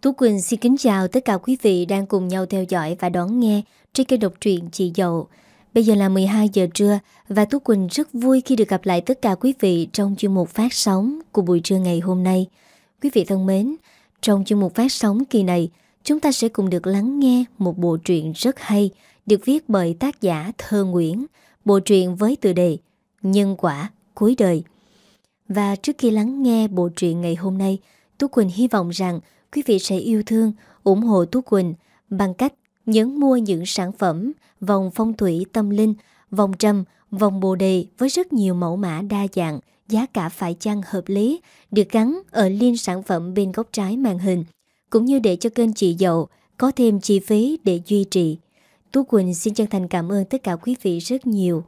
Tú Quỳnh xin kính chào tất cả quý vị đang cùng nhau theo dõi và đón nghe trên kênh độc truyện Chị Dậu. Bây giờ là 12 giờ trưa và Tú Quỳnh rất vui khi được gặp lại tất cả quý vị trong chương mục phát sóng của buổi trưa ngày hôm nay. Quý vị thân mến, trong chương mục phát sóng kỳ này, chúng ta sẽ cùng được lắng nghe một bộ truyện rất hay được viết bởi tác giả Thơ Nguyễn, bộ truyện với tựa đề Nhân quả cuối đời. Và trước khi lắng nghe bộ truyện ngày hôm nay, Tú Quỳnh hy vọng rằng quý vị sẽ yêu thương, ủng hộ Tú Quỳnh bằng cách nhấn mua những sản phẩm vòng phong thủy tâm linh, vòng trầm, vòng bồ đề với rất nhiều mẫu mã đa dạng, giá cả phải chăng hợp lý, được gắn ở liên sản phẩm bên góc trái màn hình, cũng như để cho kênh chị dậu có thêm chi phí để duy trì. Tú Quỳnh xin chân thành cảm ơn tất cả quý vị rất nhiều.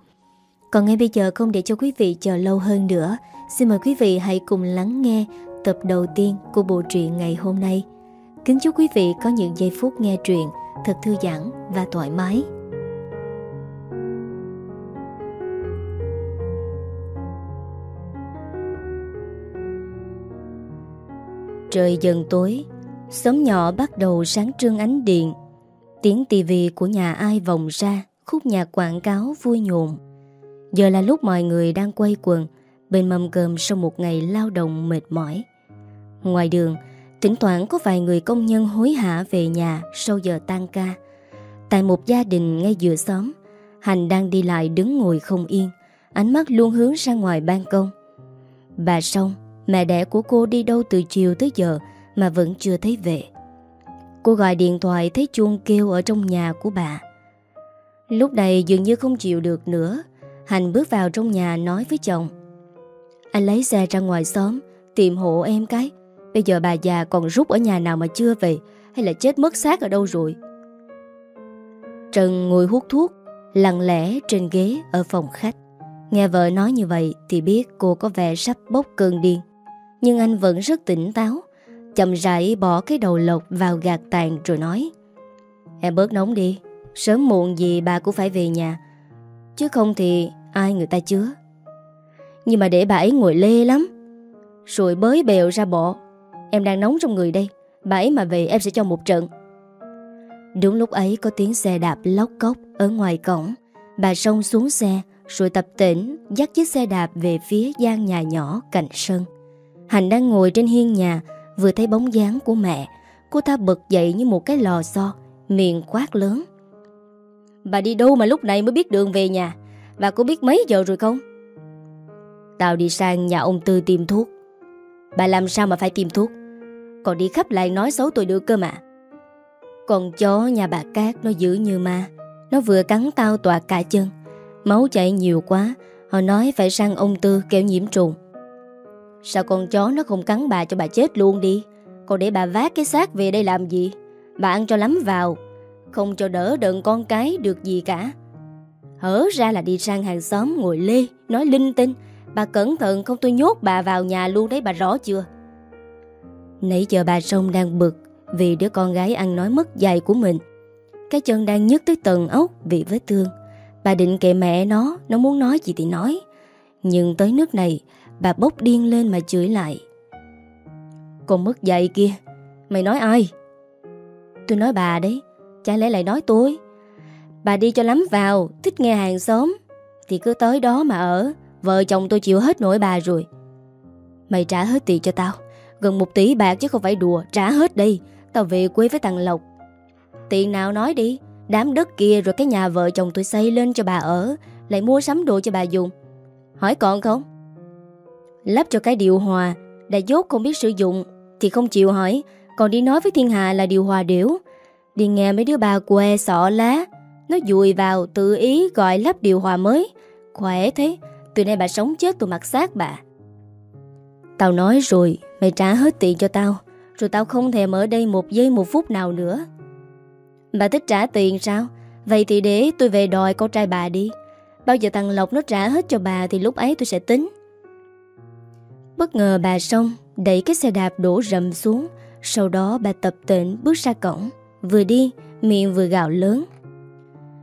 Còn ngay bây giờ không để cho quý vị chờ lâu hơn nữa, xin mời quý vị hãy cùng lắng nghe tập đầu tiên của bộ truyện ngày hôm nay. Kính chúc quý vị có những giây phút nghe truyện thật thư giãn và thoải mái. Trời dần tối, sớm nhỏ bắt đầu sáng trưng ánh điện. Tiếng tivi của nhà ai vòng ra, khúc nhạc quảng cáo vui nhộn. Giờ là lúc mọi người đang quay quần bên mâm cơm sau một ngày lao động mệt mỏi. Ngoài đường, thỉnh thoảng có vài người công nhân hối hả về nhà sau giờ tan ca. Tại một gia đình ngay giữa xóm, Hành đang đi lại đứng ngồi không yên, ánh mắt luôn hướng ra ngoài ban công. Bà Sông, mẹ đẻ của cô đi đâu từ chiều tới giờ mà vẫn chưa thấy về. Cô gọi điện thoại thấy chuông kêu ở trong nhà của bà. Lúc này dường như không chịu được nữa, Hành bước vào trong nhà nói với chồng. Anh lấy xe ra ngoài xóm, tìm hộ em cái, Bây giờ bà già còn rút ở nhà nào mà chưa về, Hay là chết mất xác ở đâu rồi? Trần ngồi hút thuốc, Lặng lẽ trên ghế ở phòng khách. Nghe vợ nói như vậy Thì biết cô có vẻ sắp bốc cơn điên. Nhưng anh vẫn rất tỉnh táo, Chậm rãi bỏ cái đầu lộc vào gạt tàn rồi nói, Em bớt nóng đi, Sớm muộn gì bà cũng phải về nhà, Chứ không thì ai người ta chứa. Nhưng mà để bà ấy ngồi lê lắm. Rồi bới bèo ra bỏ. Em đang nóng trong người đây. Bà ấy mà về, em sẽ cho một trận. Đúng lúc ấy, có tiếng xe đạp lóc cốc Ở ngoài cổng. Bà xông xuống xe, Rồi tập tỉnh, dắt chiếc xe đạp về phía gian nhà nhỏ cạnh sân. Hành đang ngồi trên hiên nhà, Vừa thấy bóng dáng của mẹ. Cô ta bật dậy như một cái lò xo, Miệng quát lớn. Bà đi đâu mà lúc này mới biết đường về nhà? Bà có biết mấy giờ rồi không? Tao đi sang nhà ông Tư tìm thuốc. Bà làm sao mà phải tìm thuốc? Còn đi khắp lại nói xấu tôi được cơ mà. Con chó nhà bà Cát Nó dữ như ma, Nó vừa cắn tao tọa cả chân, Máu chảy nhiều quá, Họ nói phải sang ông Tư kêu nhiễm trùng. Sao con chó nó không cắn bà cho bà chết luôn đi? Còn để bà vác cái xác về đây làm gì? Bà ăn cho lắm vào, Không cho đỡ đựng con cái được gì cả. Hở ra là đi sang hàng xóm ngồi lê, Nói linh tinh, Bà cẩn thận không tôi nhốt bà vào nhà luôn đấy, bà rõ chưa? Nãy giờ bà Sông đang bực Vì đứa con gái ăn nói mất dạy của mình. Cái chân đang nhức tới tầng ốc Vì vết thương. Bà định kệ mẹ nó Nó muốn nói gì thì nói. Nhưng tới nước này, Bà bốc điên lên mà chửi lại. Con mất dạy kia, Mày nói ai? Tôi nói bà đấy, Chả lẽ lại nói tôi? Bà đi cho lắm vào, Thích nghe hàng xóm. Thì cứ tới đó mà ở, Vợ chồng tôi chịu hết nổi bà rồi. Mày trả hết tiền cho tao. Gần một tỷ bạc chứ không phải đùa, Trả hết đi. Tao về quê với thằng Lộc. Tiền nào nói đi, Đám đất kia rồi cái nhà vợ chồng tôi xây lên cho bà ở, Lại mua sắm đồ cho bà dùng. Hỏi còn không? Lắp cho cái điều hòa Đã dốt không biết sử dụng, Thì không chịu hỏi. Còn đi nói với thiên hạ là điều hòa điểu. Đi nghe mấy đứa bà que sọ lá, Nó dùi vào tự ý gọi lắp điều hòa mới. Khỏe thế, Từ nay bà sống chết tôi mặc xác bà. Tao nói rồi, Mày trả hết tiền cho tao, Rồi tao không thèm ở đây một giây một phút nào nữa. Bà thích trả tiền sao? Vậy thì để tôi về đòi con trai bà đi. Bao giờ thằng Lộc nó trả hết cho bà Thì lúc ấy tôi sẽ tính. Bất ngờ bà xong, Đẩy cái xe đạp đổ rầm xuống. Sau đó bà tập tịnh bước ra cổng. Vừa đi, miệng vừa gạo lớn.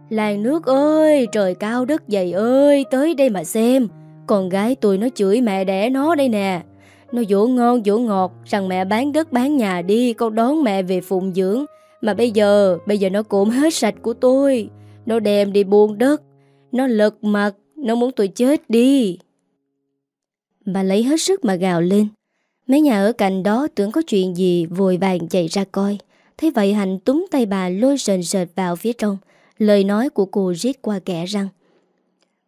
Làng nước ơi, Trời cao đất dày ơi, Tới đây mà xem. Con gái tôi nó chửi mẹ đẻ nó đây nè. Nó dỗ ngon dỗ ngọt, Rằng mẹ bán đất, bán nhà đi, Con đón mẹ về phụng dưỡng. Mà bây giờ Bây giờ nó cụm hết sạch của tôi. Nó đem đi buôn đất. Nó lật mặt, Nó muốn tôi chết đi. Bà lấy hết sức mà gào lên. Mấy nhà ở cạnh đó tưởng có chuyện gì, Vội vàng chạy ra coi. Thế vậy Hạnh túm tay bà lôi sền sệt vào phía trong. Lời nói của cô rít qua kẻ răng.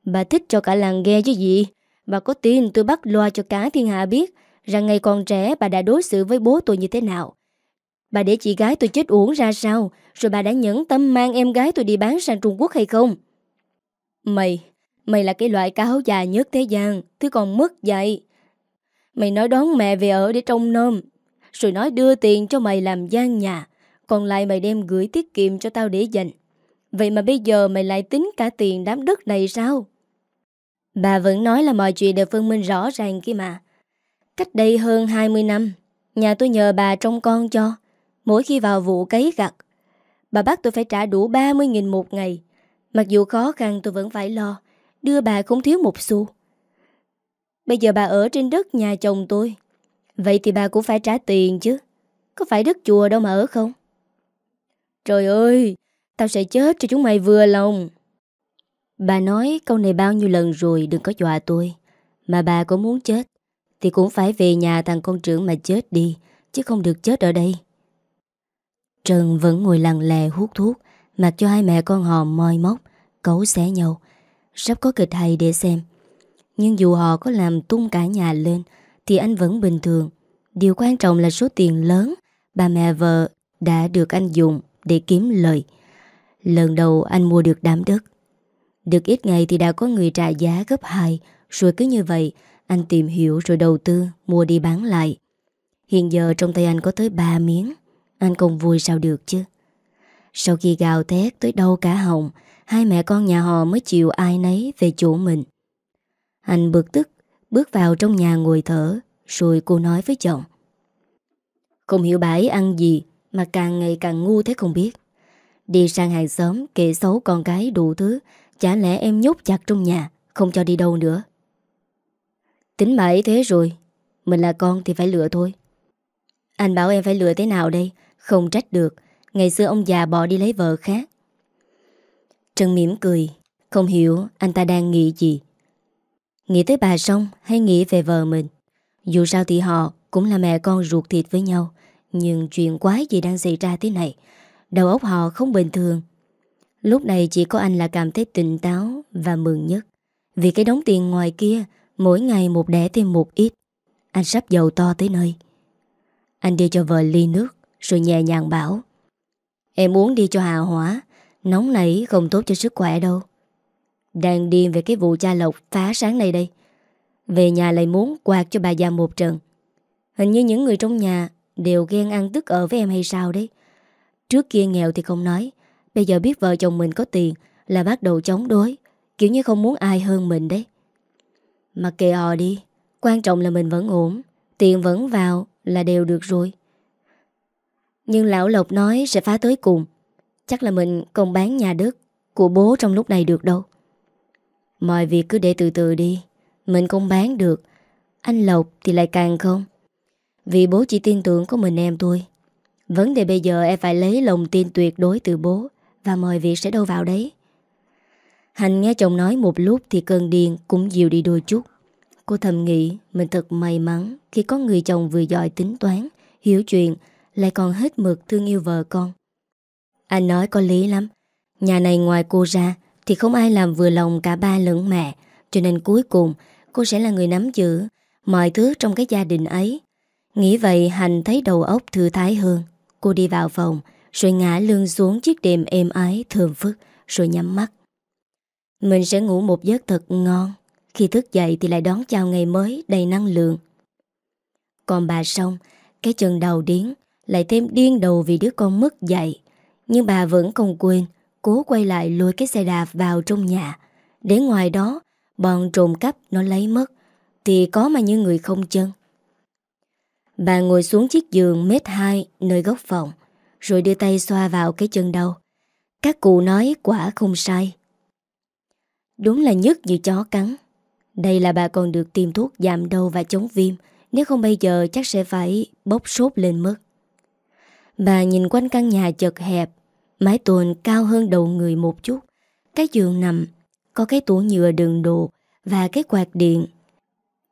Bà thích cho cả làng nghe chứ gì? Bà có tin tôi bắt loa cho cả thiên hạ biết. Rằng ngày còn trẻ bà đã đối xử với bố tôi như thế nào. Bà để chị gái tôi chết uổng ra sao, Rồi bà đã nhẫn tâm mang em gái tôi đi bán sang Trung Quốc hay không? Mày Mày là cái loại cáo già nhất thế gian, Thứ còn mất dạy. Mày nói đón mẹ về ở để trông nom, Rồi nói đưa tiền cho mày làm gian nhà, Còn lại mày đem gửi tiết kiệm cho tao để dành. Vậy mà bây giờ mày lại tính cả tiền đám đất này sao? Bà vẫn nói là mọi chuyện đều phân minh rõ ràng kia mà. Cách đây hơn 20 năm, Nhà tôi nhờ bà trông con cho, Mỗi khi vào vụ cấy gặt, Bà bắt tôi phải trả đủ 30.000 một ngày. Mặc dù khó khăn, tôi vẫn phải lo, Đưa bà không thiếu một xu. Bây giờ bà ở trên đất nhà chồng tôi, Vậy thì bà cũng phải trả tiền chứ, Có phải đất chùa đâu mà ở không? Trời ơi, Tao sẽ chết cho chúng mày vừa lòng. Bà nói câu này bao nhiêu lần rồi Đừng có dọa tôi, Mà bà có muốn chết. Thì cũng phải về nhà thằng con trưởng mà chết đi, Chứ không được chết ở đây. Trần vẫn ngồi lặng lè hút thuốc, Mặc cho hai mẹ con họ moi móc, Cấu xé nhau. Sắp có kịch hay để xem. Nhưng dù họ có làm tung cả nhà lên, Thì anh vẫn bình thường. Điều quan trọng là số tiền lớn Bà mẹ vợ đã được anh dùng Để kiếm lời Lần đầu anh mua được đám đất Được ít ngày thì đã có người trả giá gấp 2 Rồi cứ như vậy anh tìm hiểu rồi đầu tư, Mua đi bán lại. Hiện giờ trong tay anh có tới 3 miếng. Anh còn vui sao được chứ? Sau khi gào thét tới đâu cả hồng Hai mẹ con nhà họ mới chịu ai nấy về chỗ mình. Anh bực tức, Bước vào trong nhà ngồi thở, Rồi cô nói với chồng Không hiểu bà ấy ăn gì, Mà càng ngày càng ngu thế không biết. Đi sang hàng xóm kệ xấu con cái đủ thứ, Chả lẽ em nhốt chặt trong nhà, Không cho đi đâu nữa? Tính bà ấy thế rồi, Mình là con thì phải lựa thôi. Anh bảo em phải lựa thế nào đây? Không trách được, Ngày xưa ông già bỏ đi lấy vợ khác. Trần mỉm cười, Không hiểu anh ta đang nghĩ gì. Nghĩ tới bà xong, hay nghĩ về vợ mình. Dù sao thì họ cũng là mẹ con ruột thịt với nhau, Nhưng chuyện quái gì đang xảy ra thế này? Đầu óc họ không bình thường. Lúc này chỉ có anh là cảm thấy tỉnh táo Và mừng nhất. Vì cái đống tiền ngoài kia Mỗi ngày một đẻ thêm một ít. Anh sắp giàu to tới nơi. Anh đưa cho vợ ly nước, Rồi nhẹ nhàng bảo, Em uống đi cho hạ hỏa, Nóng nảy không tốt cho sức khỏe đâu. Đang điên về cái vụ cha Lộc phá sáng nay đây. Về nhà lại muốn quạt cho bà già một trận. Hình như những người trong nhà Đều ghen ăn tức ở với em hay sao đấy. Trước kia nghèo thì không nói, Bây giờ biết vợ chồng mình có tiền Là bắt đầu chống đối, Kiểu như không muốn ai hơn mình đấy. Mà kệ họ đi. Quan trọng là mình vẫn ổn, Tiền vẫn vào là đều được rồi. Nhưng lão Lộc nói sẽ phá tới cùng. Chắc là mình không bán nhà đất Của bố trong lúc này được đâu. Mọi việc cứ để từ từ đi. Mình không bán được. Anh Lộc thì lại càng không. Vì bố chỉ tin tưởng của mình em thôi. Vấn đề bây giờ em phải lấy lòng tin tuyệt đối từ bố Và mọi việc sẽ đâu vào đấy. Hành nghe chồng nói một lúc Thì cơn điên cũng dịu đi đôi chút. Cô thầm nghĩ, mình thật may mắn Khi có người chồng vừa giỏi tính toán, Hiểu chuyện, Lại còn hết mực thương yêu vợ con. Anh nói có lý lắm. Nhà này ngoài cô ra Thì không ai làm vừa lòng cả ba lẫn mẹ, Cho nên cuối cùng Cô sẽ là người nắm giữ Mọi thứ trong cái gia đình ấy. Nghĩ vậy Hành thấy đầu óc thư thái hơn. Cô đi vào phòng, Rồi ngã lưng xuống chiếc đệm êm ái thơm phức, Rồi nhắm mắt. Mình sẽ ngủ một giấc thật ngon. Khi thức dậy thì lại đón chào ngày mới Đầy năng lượng. Còn bà xong Cái chân đầu điến Lại thêm điên đầu vì đứa con mất dậy Nhưng bà vẫn không quên Cố quay lại lôi cái xe đạp vào trong nhà. Để ngoài đó Bọn trộm cắp nó lấy mất. Thì có mà như người không chân. Bà ngồi xuống chiếc giường mét hai nơi góc phòng, rồi đưa tay xoa vào cái chân đầu Các cụ nói quả không sai. Đúng là nhất như chó cắn. Đây là bà còn được tiêm thuốc giảm đau và chống viêm, Nếu không bây giờ chắc sẽ phải bốc sốt lên mất Bà nhìn quanh căn nhà chật hẹp Mái tôn cao hơn đầu người một chút. Cái giường nằm Có cái tủ nhựa đựng đồ Và cái quạt điện.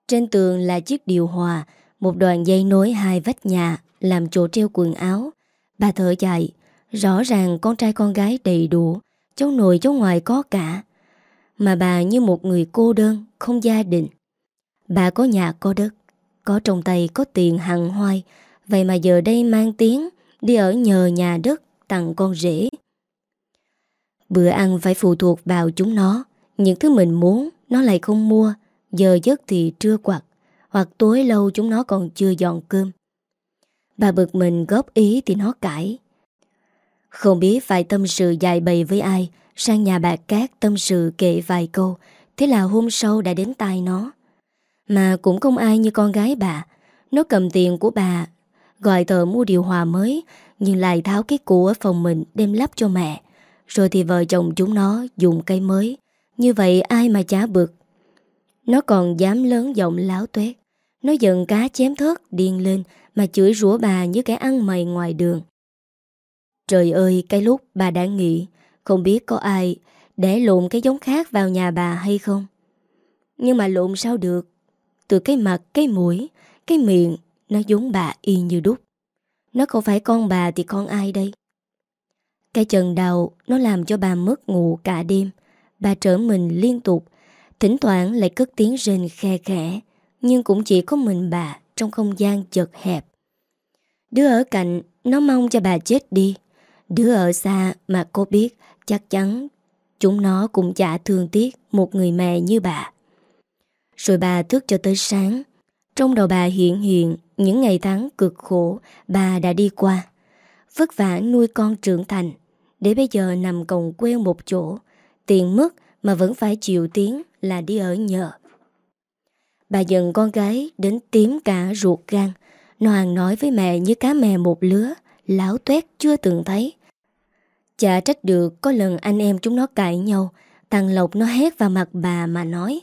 Trên tường là chiếc điều hòa Một đoạn dây nối hai vách nhà Làm chỗ treo quần áo. Bà thở dài Rõ ràng con trai con gái đầy đủ Cháu nội cháu ngoài có cả. Mà bà như một người cô đơn Không gia đình. Bà có nhà có đất Có trong tay có tiền hằng hoai. Vậy mà giờ đây mang tiếng Đi ở nhờ nhà đất tặng con rể. Bữa ăn phải phụ thuộc vào chúng nó Những thứ mình muốn Nó lại không mua. Giờ giấc thì trưa quạt, Hoặc tối lâu chúng nó còn chưa dọn cơm. Bà bực mình góp ý thì nó cãi. Không biết phải tâm sự dài bày với ai Sang nhà bà Cát tâm sự kể vài câu, Thế là hôm sau đã đến tai nó. Mà cũng không ai như con gái bà. Nó cầm tiền của bà, Gọi tờ mua điều hòa mới, Nhưng lại tháo cái cũ ở phòng mình Đem lắp cho mẹ. Rồi thì vợ chồng chúng nó dùng cây mới. Như vậy ai mà chả bực. Nó còn dám lớn giọng láo tuét. Nó giận cá chém thớt điên lên Mà chửi rủa bà như cái ăn mày ngoài đường. Trời ơi, cái lúc bà đã nghĩ không biết có ai Để lộn cái giống khác vào nhà bà hay không. Nhưng mà lộn sao được? Từ cái mặt, cái mũi Cái miệng Nó giống bà y như đúc. Nó không phải con bà thì con ai đây? Cái trần đầu Nó làm cho bà mất ngủ cả đêm. Bà trở mình liên tục Thỉnh thoảng lại cất tiếng rên khe khẽ Nhưng cũng chỉ có mình bà Trong không gian chật hẹp. Đứa ở cạnh Nó mong cho bà chết đi. Đứa ở xa mà cô biết. Chắc chắn chúng nó cũng chả thương tiếc Một người mẹ như bà. Rồi bà thức cho tới sáng. Trong đầu bà hiện hiện Những ngày tháng cực khổ Bà đã đi qua. Vất vả nuôi con trưởng thành. Để bây giờ nằm còng queo một chỗ. Tiền mất mà vẫn phải chịu tiếng Là đi ở nhờ. Bà dần con gái đến tím cả ruột gan. Nó nói với mẹ như cá mè một lứa. Láo tuét chưa từng thấy. Chả trách được có lần anh em chúng nó cãi nhau, Thằng Lộc nó hét vào mặt bà mà nói.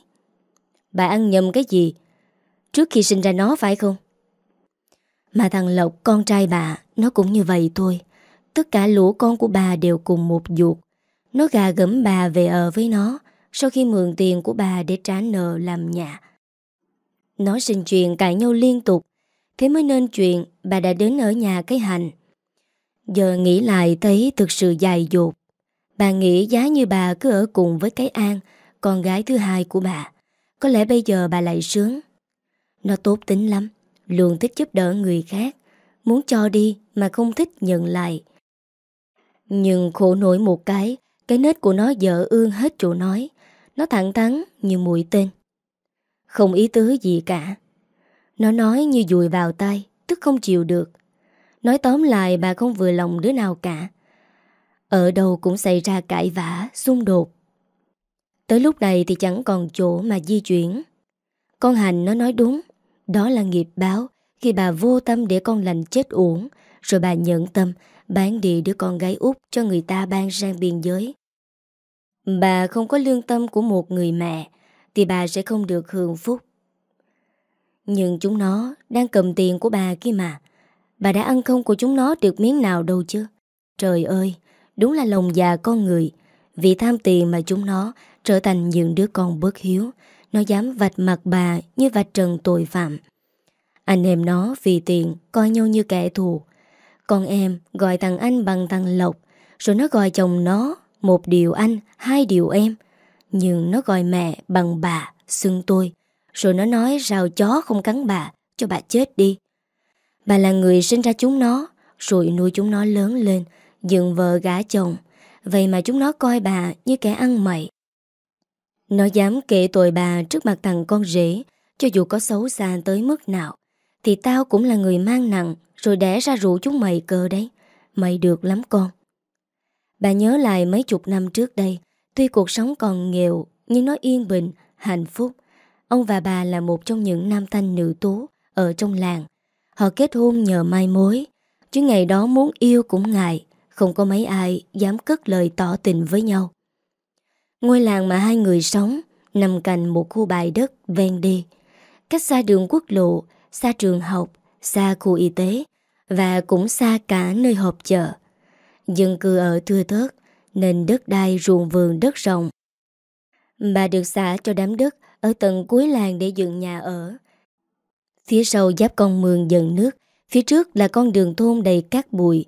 Bà ăn nhầm cái gì? Trước khi sinh ra nó phải không? Mà thằng Lộc, con trai bà, Nó cũng như vậy thôi. Tất cả lũ con của bà đều cùng một ruột. Nó gà gẫm bà về ở với nó, Sau khi mượn tiền của bà để trả nợ làm nhà. Nó sinh chuyện cãi nhau liên tục. Thế mới nên chuyện bà đã đến ở nhà cái hành. Giờ nghĩ lại thấy thực sự dài dột. Bà nghĩ giá như bà cứ ở cùng với cái An, Con gái thứ hai của bà. Có lẽ bây giờ bà lại sướng. Nó tốt tính lắm, Luôn thích giúp đỡ người khác. Muốn cho đi mà không thích nhận lại. Nhưng khổ nổi một cái Cái nết của nó dở ương hết chỗ nói. Nó thẳng thắn như mũi tên. Không ý tứ gì cả. Nó nói như dùi vào tay Tức không chịu được. Nói tóm lại bà không vừa lòng đứa nào cả. Ở đâu cũng xảy ra cãi vã, xung đột. Tới lúc này thì chẳng còn chỗ mà di chuyển. Con Hành nó nói đúng Đó là nghiệp báo. Khi bà vô tâm để con lành chết uổng Rồi bà nhận tâm Bán đi đứa con gái út cho người ta ban sang biên giới. Bà không có lương tâm của một người mẹ Thì bà sẽ không được hưởng phúc. Nhưng chúng nó đang cầm tiền của bà kia mà. Bà đã ăn không của chúng nó được miếng nào đâu chứ? Trời ơi Đúng là lòng già con người. Vì tham tiền mà chúng nó Trở thành những đứa con bất hiếu. Nó dám vạch mặt bà như vạch trần tội phạm. Anh em nó vì tiền Coi nhau như kẻ thù. Con em gọi thằng anh bằng thằng Lộc Rồi nó gọi chồng nó Một điều anh, hai điều em. Nhưng nó gọi mẹ bằng bà Xưng tôi. Rồi nó nói rào chó không cắn bà Cho bà chết đi. Bà là người sinh ra chúng nó Rồi nuôi chúng nó lớn lên Dựng vợ gả chồng. Vậy mà chúng nó coi bà như kẻ ăn mày. Nó dám kể tội bà trước mặt thằng con rể Cho dù có xấu xa tới mức nào Thì tao cũng là người mang nặng Rồi đẻ ra rủ chúng mày cơ đấy. Mày được lắm con. Bà nhớ lại mấy chục năm trước đây Tuy cuộc sống còn nghèo Nhưng nó yên bình, hạnh phúc. Ông và bà là một trong những nam thanh nữ tú Ở trong làng. Họ kết hôn nhờ mai mối Chứ ngày đó muốn yêu cũng ngại Không có mấy ai dám cất lời tỏ tình với nhau Ngôi làng mà hai người sống Nằm cạnh một khu bài đất ven đi Cách xa đường quốc lộ xa trường học, xa khu y tế và cũng xa cả nơi họp chợ. Dân cư ở thưa thớt nên đất đai ruộng vườn đất rộng. Bà được xả cho đám đất ở tận cuối làng để dựng nhà ở. Phía sau giáp con mương dần nước, phía trước là con đường thôn đầy cát bụi.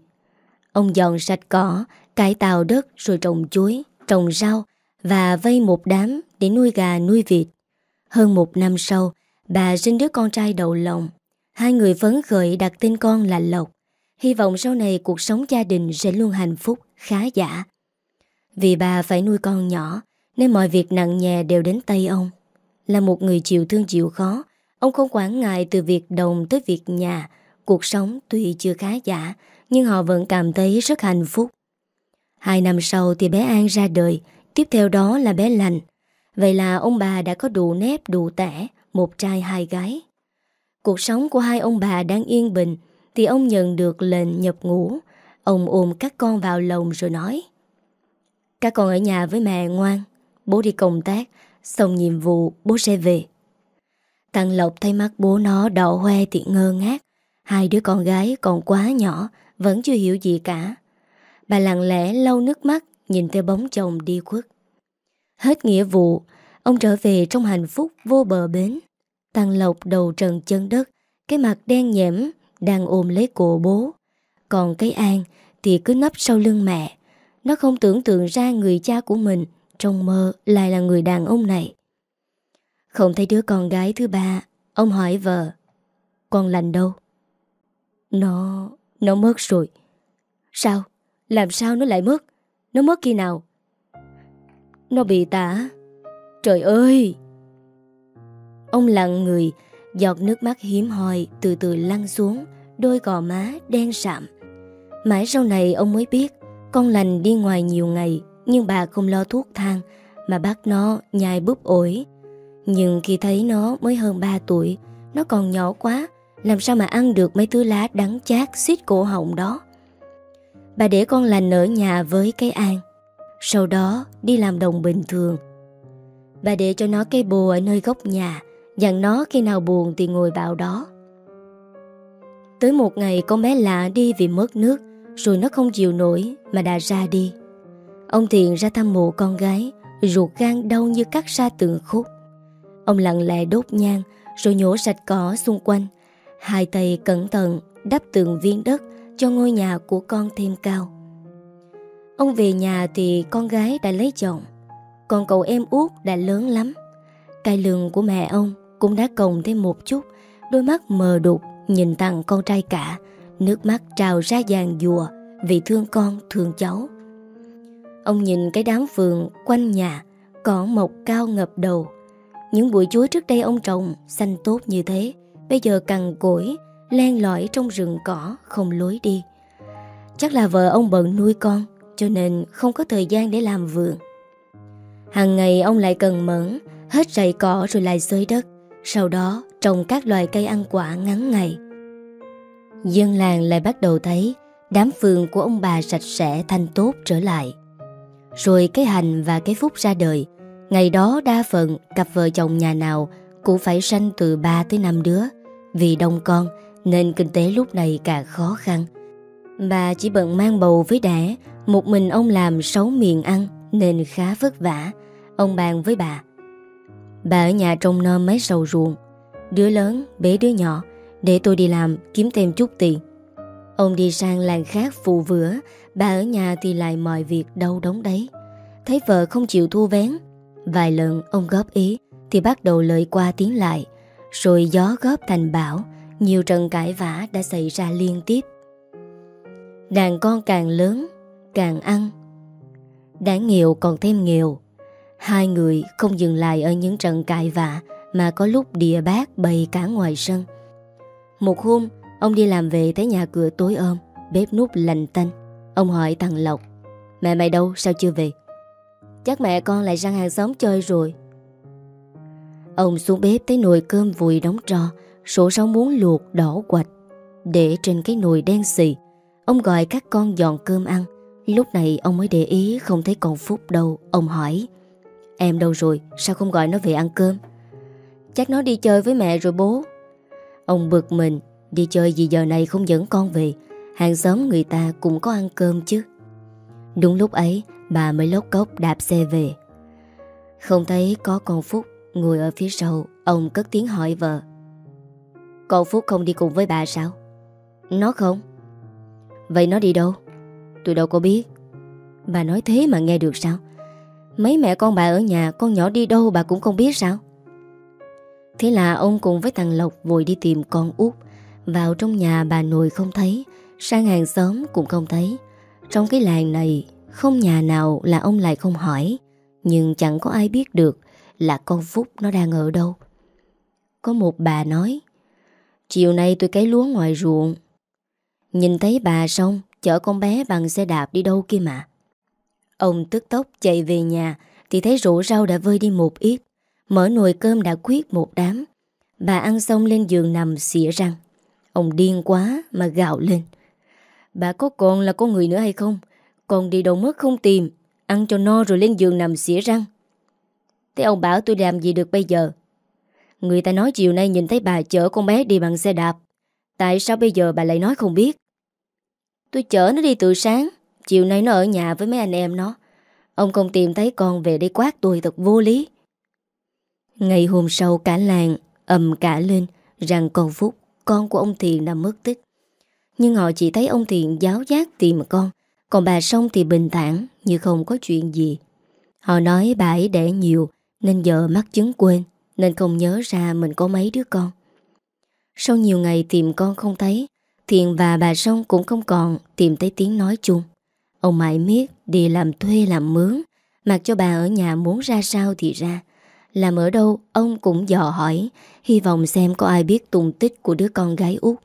Ông dọn sạch cỏ, cải tạo đất rồi trồng chuối, trồng rau và vây một đám để nuôi gà nuôi vịt. Hơn một năm sau, bà sinh đứa con trai đầu lòng. Hai người phấn khởi đặt tên con là Lộc. Hy vọng sau này cuộc sống gia đình sẽ luôn hạnh phúc, khá giả. Vì bà phải nuôi con nhỏ, nên mọi việc nặng nhẹ đều đến tay ông. Là một người chịu thương chịu khó, ông không quản ngại từ việc đồng tới việc nhà. Cuộc sống tuy chưa khá giả, nhưng họ vẫn cảm thấy rất hạnh phúc. Hai năm sau thì bé An ra đời, tiếp theo đó là bé Lành. Vậy là ông bà đã có đủ nếp đủ tẻ, một trai hai gái. Cuộc sống của hai ông bà đang yên bình thì ông nhận được lệnh nhập ngũ. Ông ôm các con vào lòng rồi nói Các con ở nhà với mẹ ngoan, bố đi công tác, xong nhiệm vụ bố sẽ về. Tăng Lộc thấy mắt bố nó đỏ hoe thì ngơ ngác. Hai đứa con gái còn quá nhỏ, vẫn chưa hiểu gì cả. Bà lặng lẽ lau nước mắt, nhìn theo bóng chồng đi khuất. Hết nghĩa vụ, ông trở về trong hạnh phúc vô bờ bến. Tăng Lộc đầu trần chân đất, cái mặt đen nhẽm, đang ôm lấy cổ bố. Còn cái An thì cứ nấp sau lưng mẹ. Nó không tưởng tượng ra người cha của mình trong mơ lại là người đàn ông này. Không thấy đứa con gái thứ ba, ông hỏi vợ. Con lành đâu? Nó... nó mất rồi. Sao? Làm sao nó lại mất? Nó mất khi nào? Nó bị tả. Trời ơi! Ông lặng người, giọt nước mắt hiếm hoi từ từ lăn xuống, đôi gò má đen sạm. Mãi sau này ông mới biết con lành đi ngoài nhiều ngày nhưng bà không lo thuốc thang mà bắt nó nhai búp ổi. Nhưng khi thấy nó mới hơn 3 tuổi, nó còn nhỏ quá, làm sao mà ăn được mấy thứ lá đắng chát xít cổ họng đó. Bà để con lành ở nhà với cái an, sau đó đi làm đồng bình thường. Bà để cho nó cây bồ ở nơi góc nhà, dặn nó khi nào buồn thì ngồi vào đó. Tới một ngày con bé lạ đi vì mất nước, rồi nó không chịu nổi mà đã ra đi. Ông Thiện ra thăm mộ con gái Ruột gan đau như cắt ra từng khúc Ông lặng lẽ đốt nhang, Rồi nhổ sạch cỏ xung quanh. Hai tay cẩn thận Đắp từng viên đất Cho ngôi nhà của con thêm cao. Ông về nhà thì con gái đã lấy chồng, Còn cậu em út đã lớn lắm. Cái lường của mẹ ông Cũng đã còng thêm một chút, Đôi mắt mờ đục, Nhìn thằng con trai cả, Nước mắt trào ra dàn dùa Vì thương con, thương cháu. Ông nhìn cái đám vườn quanh nhà Cỏ mọc cao ngập đầu. Những bụi chuối trước đây ông trồng, Xanh tốt như thế, Bây giờ cằn cỗi, Len lỏi trong rừng cỏ, không lối đi. Chắc là vợ ông bận nuôi con, Cho nên không có thời gian để làm vườn. Hàng ngày ông lại cần mẫn, Hết rầy cỏ rồi lại xới đất, Sau đó trồng các loài cây ăn quả ngắn ngày. Dân làng lại bắt đầu thấy Đám vườn của ông bà sạch sẽ, thanh tốt trở lại. Rồi cái hành và cái phúc ra đời Ngày đó đa phần cặp vợ chồng nhà nào Cũng phải sanh từ 3 tới 5 đứa. Vì đông con, Nên kinh tế lúc này càng khó khăn. Bà chỉ bận mang bầu với đẻ, Một mình ông làm sáu miệng ăn, Nên khá vất vả. Ông bàn với bà Bà ở nhà trông nom mấy sầu ruộng. Đứa lớn, bế đứa nhỏ, Để tôi đi làm, kiếm thêm chút tiền. Ông đi sang làng khác phụ vữa, Bà ở nhà thì lại mọi việc đâu đóng đấy. Thấy vợ không chịu thua vén Vài lần ông góp ý Thì bắt đầu lời qua tiếng lại, Rồi gió góp thành bão, Nhiều trận cãi vã đã xảy ra liên tiếp. Đàn con càng lớn, Càng ăn. Đáng nghèo còn thêm nghèo. Hai người không dừng lại ở những trận cãi vã Mà có lúc địa bát bày cả ngoài sân. Một hôm, Ông đi làm về thấy nhà cửa tối ôm Bếp nút lành tanh. Ông hỏi thằng Lộc, Mẹ mày đâu? Sao chưa về? Chắc mẹ con lại sang hàng xóm chơi rồi. Ông xuống bếp thấy nồi cơm vùi đóng trò, Sổ rau muốn luộc đỏ quạch. Để trên cái nồi đen xì, Ông gọi các con dọn cơm ăn. Lúc này ông mới để ý, không thấy con Phúc đâu. Ông hỏi, Em đâu rồi? Sao không gọi nó về ăn cơm? Chắc nó đi chơi với mẹ rồi bố. Ông bực mình, Đi chơi gì giờ này không dẫn con về? Hàng xóm người ta cũng có ăn cơm chứ. Đúng lúc ấy Bà mới lốc cốc đạp xe về. Không thấy có con Phúc Ngồi ở phía sau, Ông cất tiếng hỏi vợ. Con Phúc không đi cùng với bà sao? Nó không. Vậy nó đi đâu? Tôi đâu có biết. Bà nói thế mà nghe được sao? Mấy mẹ con bà ở nhà, Con nhỏ đi đâu bà cũng không biết sao? Thế là ông cùng với thằng Lộc Vội đi tìm con út. Vào trong nhà bà nội không thấy, Sang hàng xóm cũng không thấy. Trong cái làng này không nhà nào là ông lại không hỏi, Nhưng chẳng có ai biết được Là con Phúc nó đang ở đâu. Có một bà nói, Chiều nay tôi cấy lúa ngoài ruộng. Nhìn thấy bà xong, Chở con bé bằng xe đạp đi đâu kia mà. Ông tức tốc chạy về nhà, Thì thấy rổ rau đã vơi đi một ít, Mở nồi cơm đã quyết một đám. Bà ăn xong lên giường nằm xỉa răng. Ông điên quá mà gạo lên, Bà có còn là con người nữa hay không? Còn đi đâu mất không tìm Ăn cho no rồi lên giường nằm xỉa răng. Thế ông bảo tôi làm gì được bây giờ? Người ta nói chiều nay nhìn thấy bà chở con bé đi bằng xe đạp Tại sao bây giờ bà lại nói không biết? Tôi chở nó đi từ sáng Chiều nay nó ở nhà với mấy anh em nó. Ông không tìm thấy con về đây quát tôi thật vô lý. Ngày hôm sau cả làng ầm cả lên rằng con Phúc, con của ông Thiện đã mất tích. Nhưng họ chỉ thấy ông Thiện giáo giác tìm con, còn bà Sông thì bình thản như không có chuyện gì. Họ nói bà ấy đẻ nhiều nên giờ mắc chứng quên nên không nhớ ra mình có mấy đứa con. Sau nhiều ngày tìm con không thấy, Thiện và bà Sông cũng không còn tìm thấy tiếng nói chung. Ông mãi miết đi làm thuê làm mướn, mặc cho bà ở nhà muốn ra sao thì ra. Làm ở đâu ông cũng dò hỏi Hy vọng xem có ai biết tung tích của đứa con gái út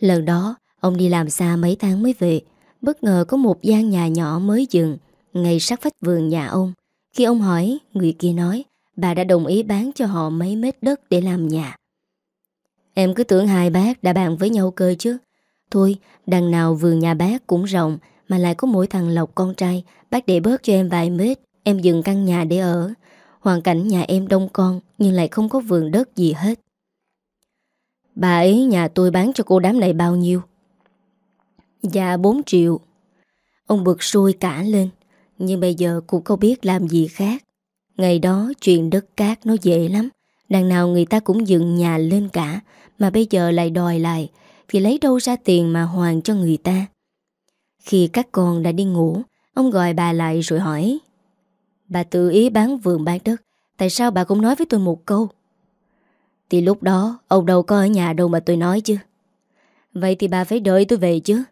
Lần đó ông đi làm xa mấy tháng mới về Bất ngờ có một gian nhà nhỏ mới dựng, Ngay sát vách vườn nhà ông. Khi ông hỏi, Người kia nói, Bà đã đồng ý bán cho họ mấy mét đất để làm nhà. Em cứ tưởng hai bác đã bàn với nhau cơ chứ. Thôi, đằng nào vườn nhà bác cũng rộng, Mà lại có mỗi thằng Lộc con trai, Bác để bớt cho em vài mét, Em dừng căn nhà để ở. Hoàn cảnh nhà em đông con, Nhưng lại không có vườn đất gì hết. Bà ấy nhà tôi bán cho cô đám này bao nhiêu? Dạ 4 triệu. Ông bực sôi cả lên, Nhưng bây giờ cũng không biết làm gì khác. Ngày đó chuyện đất cát nó dễ lắm, Đằng nào người ta cũng dựng nhà lên cả, Mà bây giờ lại đòi lại, Thì lấy đâu ra tiền mà hoàn cho người ta? Khi các con đã đi ngủ, Ông gọi bà lại rồi hỏi, Bà tự ý bán vườn bán đất, Tại sao bà không nói với tôi một câu? Thì lúc đó, Ông đâu có ở nhà đâu mà tôi nói chứ. Vậy thì bà phải đợi tôi về chứ.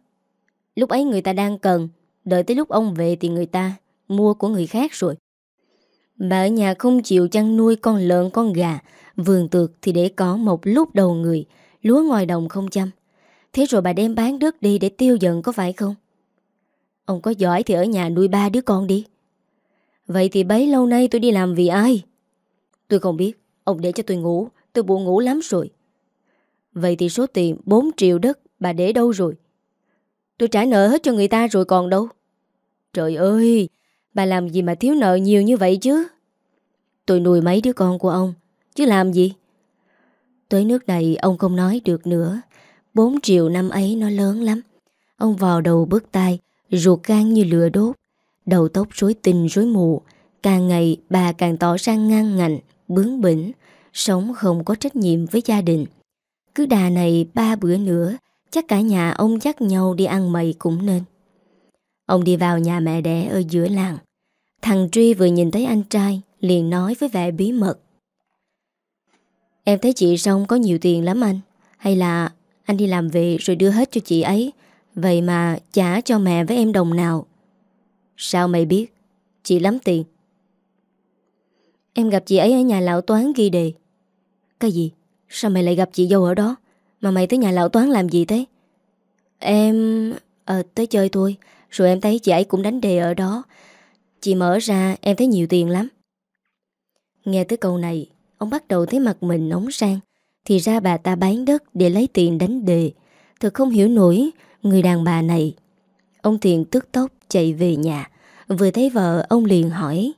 Lúc ấy người ta đang cần Đợi tới lúc ông về thì người ta Mua của người khác rồi Bà ở nhà không chịu chăn nuôi con lợn con gà Vườn tược thì để có một lúc đầu người Lúa ngoài đồng không chăm Thế rồi bà đem bán đất đi để tiêu dần có phải không Ông có giỏi thì ở nhà nuôi ba đứa con đi Vậy thì bấy lâu nay tôi đi làm vì ai? Tôi không biết, ông để cho tôi ngủ, tôi buồn ngủ lắm rồi. Vậy thì số tiền 4 triệu đất bà để đâu rồi? Tôi trả nợ hết cho người ta rồi còn đâu. Trời ơi, bà làm gì mà thiếu nợ nhiều như vậy chứ? Tôi nuôi mấy đứa con của ông, chứ làm gì? Tới nước này ông không nói được nữa. 4 triệu năm ấy nó lớn lắm. Ông vào đầu bước tay, ruột gan như lửa đốt. Đầu tóc rối tinh rối mù Càng ngày bà càng tỏ ra ngang ngạnh Bướng bỉnh Sống không có trách nhiệm với gia đình Cứ đà này ba bữa nữa Chắc cả nhà ông dắt nhau đi ăn mày cũng nên. Ông đi vào nhà mẹ đẻ ở giữa làng. Thằng Tri vừa nhìn thấy anh trai, Liền nói với vẻ bí mật. Em thấy chị song có nhiều tiền lắm anh. Hay là anh đi làm về rồi đưa hết cho chị ấy. Vậy mà trả cho mẹ với em đồng nào? Sao mày biết? Chị lắm tiền. Em gặp chị ấy ở nhà lão toán ghi đề. Cái gì? Sao mày lại gặp chị dâu ở đó? Mà mày tới nhà lão toán làm gì thế? Em À, tới chơi thôi. Rồi em thấy chị ấy cũng đánh đề ở đó. Chị mở ra em thấy nhiều tiền lắm. Nghe tới câu này Ông bắt đầu thấy mặt mình nóng sang. Thì ra bà ta bán đất để lấy tiền đánh đề. Thật không hiểu nổi Người đàn bà này. Ông Thiện tức tốc chạy về nhà. Vừa thấy vợ ông liền hỏi.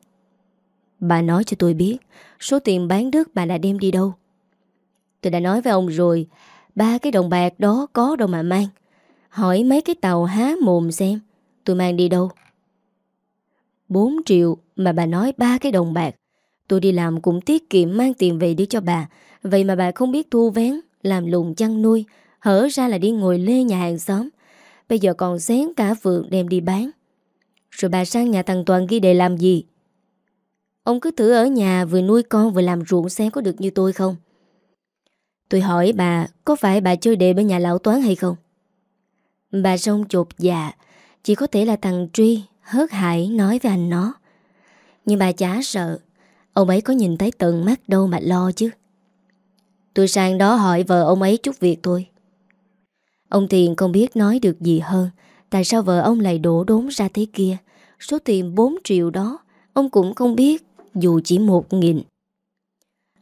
Bà nói cho tôi biết Số tiền bán đất bà đã đem đi đâu? Tôi đã nói với ông rồi Ba cái đồng bạc đó có đâu mà mang. Hỏi mấy cái tàu há mồm xem, Tôi mang đi đâu? 4 triệu mà bà nói ba cái đồng bạc, Tôi đi làm cũng tiết kiệm mang tiền về đi cho bà. Vậy mà bà không biết thu vén, Làm lùng chăn nuôi, Hở ra là đi ngồi lê nhà hàng xóm. Bây giờ còn xén cả vườn đem đi bán. Rồi bà sang nhà thằng Toàn ghi để làm gì? Ông cứ thử ở nhà vừa nuôi con vừa làm ruộng xem có được như tôi không? Tôi hỏi bà, Có phải bà chơi đề bên nhà lão toán hay không? Bà sông chột dạ Chỉ có thể là thằng Truy Hớt hải nói với anh nó. Nhưng bà chả sợ, Ông ấy có nhìn thấy tận mắt đâu mà lo chứ. Tôi sang đó hỏi vợ ông ấy chút việc thôi. Ông Tiền không biết nói được gì hơn, Tại sao vợ ông lại đổ đốn ra thế kia. Số tiền 4 triệu đó, Ông cũng không biết, Dù chỉ một nghìn.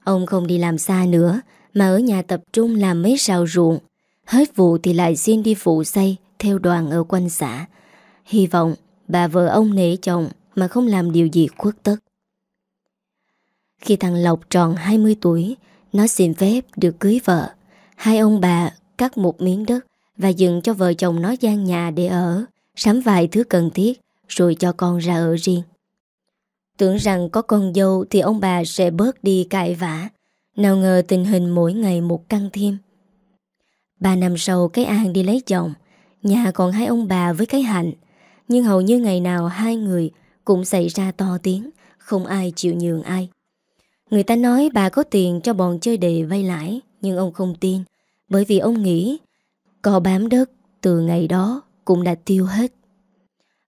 Ông không đi làm xa nữa mà ở nhà tập trung làm mấy rào ruộng. Hết vụ thì lại xin đi phụ xây, Theo đoàn ở quanh xã. Hy vọng bà vợ ông nể chồng Mà không làm điều gì khuất tất. Khi thằng Lộc tròn 20 tuổi, Nó xin phép được cưới vợ. Hai ông bà cắt một miếng đất Và dựng cho vợ chồng nó gian nhà để ở, Sắm vài thứ cần thiết Rồi cho con ra ở riêng. Tưởng rằng có con dâu Thì ông bà sẽ bớt đi cãi vã. Nào ngờ tình hình mỗi ngày một căng thêm. Ba năm sau, cái An đi lấy chồng. Nhà còn hai ông bà với cái hạnh. Nhưng hầu như ngày nào hai người Cũng xảy ra to tiếng, Không ai chịu nhường ai. Người ta nói bà có tiền cho bọn chơi đề vay lãi, Nhưng ông không tin. Bởi vì ông nghĩ, Cò bám đất từ ngày đó Cũng đã tiêu hết.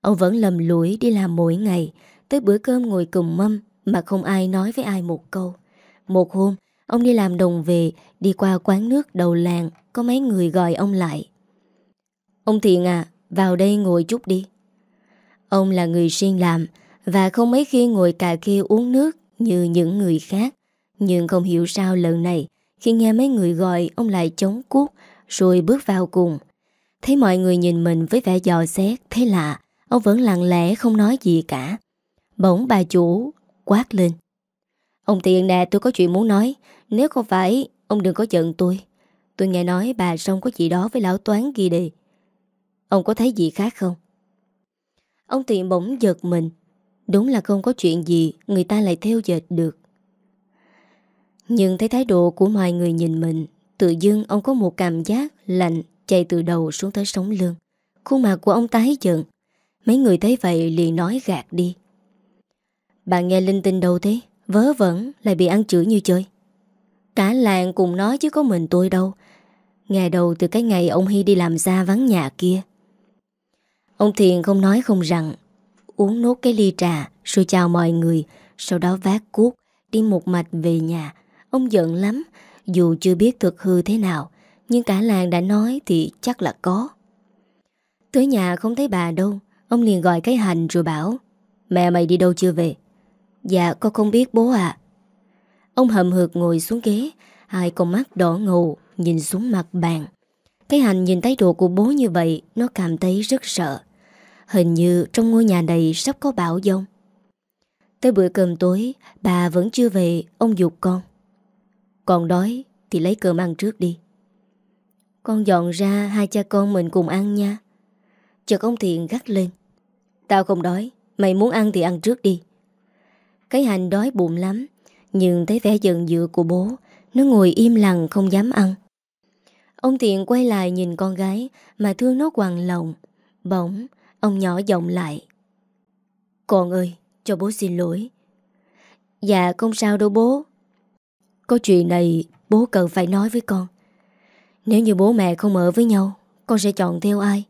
Ông vẫn lầm lũi đi làm mỗi ngày, Tới bữa cơm ngồi cùng mâm Mà không ai nói với ai một câu. Một hôm Ông đi làm đồng về, Đi qua quán nước đầu làng, Có mấy người gọi ông lại. Ông Thiện à Vào đây ngồi chút đi. Ông là người riêng làm, Và không mấy khi ngồi cà khê uống nước Như những người khác. Nhưng không hiểu sao lần này, Khi nghe mấy người gọi, Ông lại chống cuốc, Rồi bước vào cùng. Thấy mọi người nhìn mình với vẻ dò xét Thế lạ, Ông vẫn lặng lẽ không nói gì cả. Bỗng bà chủ quát lên. Ông Thiện nè, tôi có chuyện muốn nói. Nếu không phải, ông đừng có giận tôi. Tôi nghe nói bà xong có gì đó với lão toán ghi đề. Ông có thấy gì khác không? Ông tiện bỗng giật mình. Đúng là không có chuyện gì, Người ta lại theo dệt được. Nhưng thấy thái độ của mọi người nhìn mình, Tự dưng ông có một cảm giác lạnh Chạy từ đầu xuống tới sống lưng. Khuôn mặt của ông tái giận Mấy người thấy vậy liền nói gạt đi. Bạn nghe linh tinh đâu thế? Vớ vẩn, lại bị ăn chửi như chơi. Cả làng cùng nói chứ có mình tôi đâu. Ngày đầu từ cái ngày ông Hy đi làm xa vắng nhà kia. Ông Thiền không nói không rằng, Uống nốt cái ly trà, Rồi chào mọi người, Sau đó vác cuốc, Đi một mạch về nhà. Ông giận lắm, Dù chưa biết thực hư thế nào, Nhưng cả làng đã nói thì chắc là có. Tới nhà không thấy bà đâu, Ông liền gọi cái hành rồi bảo, Mẹ mày đi đâu chưa về? Dạ con không biết bố à Ông hầm hực ngồi xuống ghế, Hai con mắt đỏ ngầu Nhìn xuống mặt bàn. Cái hành nhìn thái đồ của bố như vậy, Nó cảm thấy rất sợ. Hình như trong ngôi nhà này sắp có bão giông Tới bữa cơm tối, Bà vẫn chưa về, Ông dục con. Còn đói, thì lấy cơm ăn trước đi. Con dọn ra Hai cha con mình cùng ăn nha. Chợt ông Thiện gắt lên. Tao không đói, Mày muốn ăn thì ăn trước đi. Cái hành đói bụng lắm nhưng thấy vẻ giận dữ của bố, Nó ngồi im lặng không dám ăn. Ông Thiện quay lại nhìn con gái Mà thương nó quằn lòng Bỗng, Ông nhỏ giọng lại. Con ơi, cho bố xin lỗi. Dạ không sao đâu bố. Có chuyện này bố cần phải nói với con. Nếu như bố mẹ không ở với nhau, Con sẽ chọn theo ai?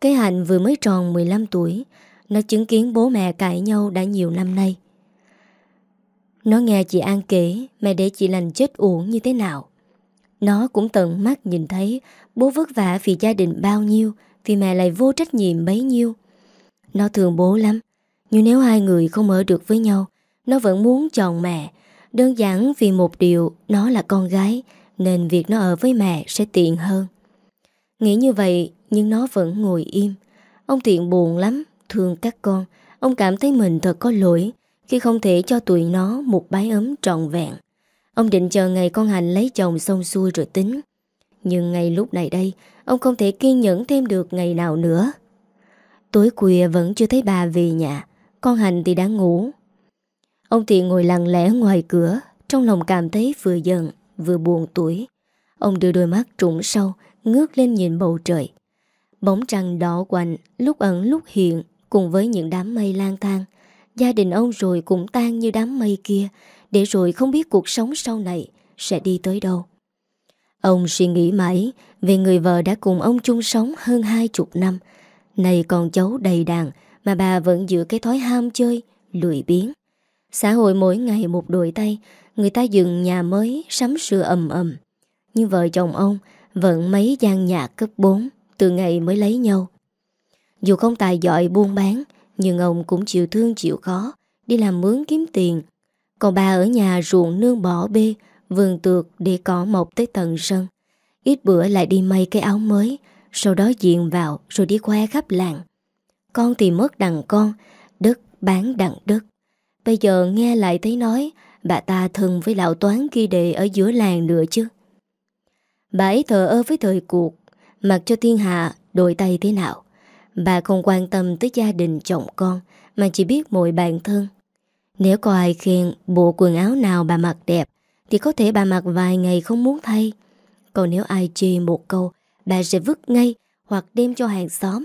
Cái Hạnh vừa mới tròn 15 tuổi, Nó chứng kiến bố mẹ cãi nhau đã nhiều năm nay. Nó nghe chị An kể Mẹ để chị lành chết uổng như thế nào. Nó cũng tận mắt nhìn thấy Bố vất vả vì gia đình bao nhiêu, Vì mẹ lại vô trách nhiệm bấy nhiêu. Nó thương bố lắm, Nhưng nếu hai người không ở được với nhau, Nó vẫn muốn chọn mẹ. Đơn giản vì một điều, Nó là con gái, Nên việc nó ở với mẹ sẽ tiện hơn. Nghĩ như vậy, Nhưng nó vẫn ngồi im. Ông Tiện buồn lắm, Thương các con. Ông cảm thấy mình thật có lỗi. Khi không thể cho tụi nó một bái ấm trọn vẹn. Ông định chờ ngày con Hạnh lấy chồng xong xuôi rồi tính. Nhưng ngay lúc này đây, Ông không thể kiên nhẫn thêm được ngày nào nữa. Tối khuya vẫn chưa thấy bà về nhà, Con Hạnh thì đã ngủ. Ông thì ngồi lặng lẽ ngoài cửa, Trong lòng cảm thấy vừa giận, Vừa buồn tuổi. Ông đưa đôi mắt trũng sâu, Ngước lên nhìn bầu trời. Bóng trăng đỏ quạnh, Lúc ẩn lúc hiện, Cùng với những đám mây lang thang Gia đình ông rồi cũng tan như đám mây kia, Để rồi không biết cuộc sống sau này Sẽ đi tới đâu. Ông suy nghĩ mãi Về người vợ đã cùng ông chung sống hơn hai chục năm. Này còn cháu đầy đàn Mà bà vẫn giữ cái thói ham chơi, Lười biếng. Xã hội mỗi ngày một đôi tay Người ta dựng nhà mới, sắm sửa ầm ầm. Nhưng vợ chồng ông Vẫn mấy gian nhà cấp 4 Từ ngày mới lấy nhau. Dù không tài giỏi buôn bán nhưng ông cũng chịu thương chịu khó, Đi làm mướn kiếm tiền. Còn bà ở nhà ruộng nương bỏ bê, Vườn tược để cỏ mọc tới tận sân. Ít bữa lại đi may cái áo mới, Sau đó diện vào Rồi đi khoe khắp làng. Con thì mất đằng con, Đất bán đằng đất. Bây giờ nghe lại thấy nói, Bà ta thân với lão toán ghi đề Ở giữa làng nữa chứ. Bà ấy thờ ơ với thời cuộc, Mặc cho thiên hạ đổi tay thế nào. Bà không quan tâm tới gia đình chồng con, Mà chỉ biết mỗi bản thân. Nếu có ai khen bộ quần áo nào bà mặc đẹp, Thì có thể bà mặc vài ngày không muốn thay. Còn nếu ai chê một câu, Bà sẽ vứt ngay Hoặc đem cho hàng xóm.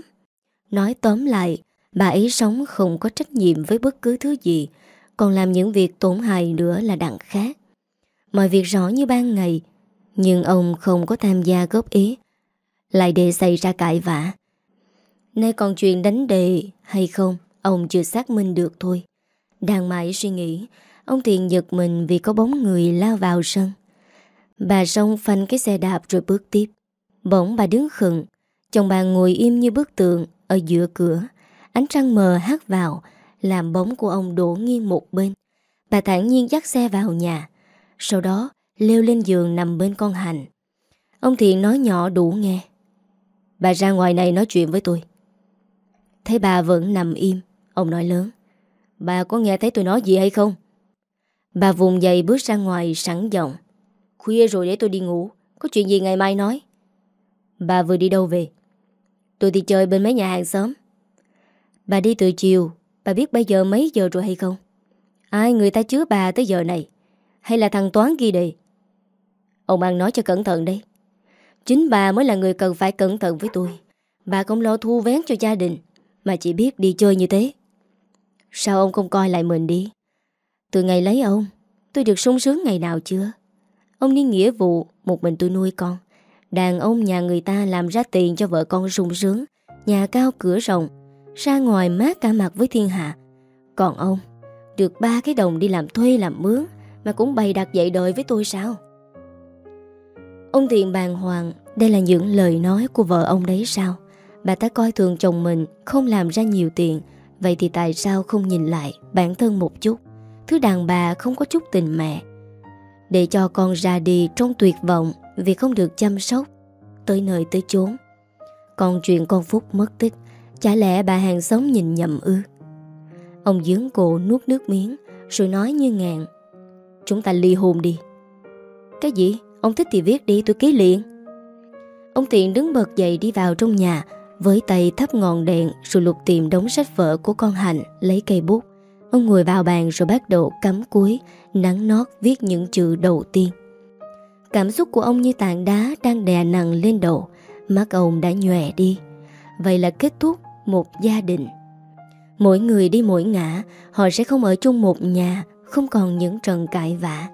Nói tóm lại, Bà ấy sống không có trách nhiệm với bất cứ thứ gì, Còn làm những việc tổn hại nữa là đặng khác. Mọi việc rõ như ban ngày, Nhưng ông không có tham gia góp ý. Lại để xảy ra cãi vã Nay còn chuyện đánh đề, hay không? Ông chưa xác minh được thôi. Đang mãi suy nghĩ, Ông Thiện giật mình vì có bóng người lao vào sân. Bà xong phanh cái xe đạp rồi bước tiếp. Bỗng bà đứng khựng, Chồng bà ngồi im như bức tượng Ở giữa cửa. Ánh trăng mờ hát vào, Làm bóng của ông đổ nghiêng một bên. Bà thản nhiên dắt xe vào nhà. Sau đó, leo lên giường nằm bên con hành Ông Thiện nói nhỏ đủ nghe. Bà ra ngoài này nói chuyện với tôi. Thấy bà vẫn nằm im. Ông nói lớn. Bà có nghe thấy tôi nói gì hay không? Bà vùng dậy bước ra ngoài sẵn giọng. Khuya rồi để tôi đi ngủ. Có chuyện gì ngày mai nói? Bà vừa đi đâu về? Tôi đi chơi bên mấy nhà hàng xóm. Bà đi từ chiều. Bà biết bây giờ mấy giờ rồi hay không? Ai người ta chứa bà tới giờ này? Hay là thằng Toán ghi đề Ông ăn nói cho cẩn thận đấy. Chính bà mới là người cần phải cẩn thận với tôi. Bà không lo thu vén cho gia đình. Mà chỉ biết đi chơi như thế. Sao ông không coi lại mình đi? Từ ngày lấy ông, Tôi được sung sướng ngày nào chưa? Ông đi nghĩa vụ Một mình tôi nuôi con. Đàn ông nhà người ta làm ra tiền cho vợ con sung sướng, Nhà cao cửa rộng, Ra ngoài mát cả mặt với thiên hạ. Còn ông, Được ba cái đồng đi làm thuê làm mướn Mà cũng bày đặt dạy đời với tôi sao? Ông Thiện bàng hoàng, Đây là những lời nói của vợ ông đấy sao? Bà ta coi thường chồng mình, Không làm ra nhiều tiền. Vậy thì tại sao không nhìn lại bản thân một chút? Thứ đàn bà không có chút tình mẹ. Để cho con ra đi trong tuyệt vọng Vì không được chăm sóc. Tới nơi tới chốn. Còn chuyện con Phúc mất tích, Chả lẽ bà hàng xóm nhìn nhầm ư? Ông dướng cổ nuốt nước miếng, Rồi nói như ngàn. Chúng ta ly hôn đi. Cái gì? Ông thích thì viết đi, tôi ký liền. Ông Tiện đứng bật dậy đi vào trong nhà với tay thắp ngọn đèn, Rồi lục tìm đống sách vở của con Hạnh, Lấy cây bút. Ông ngồi vào bàn rồi bắt đầu cắm cuối Nắng nót viết những chữ đầu tiên. Cảm xúc của ông như tảng đá Đang đè nặng lên đầu, Mắt ông đã nhòe đi. Vậy là kết thúc một gia đình. Mỗi người đi mỗi ngã, Họ sẽ không ở chung một nhà, Không còn những trận cãi vã.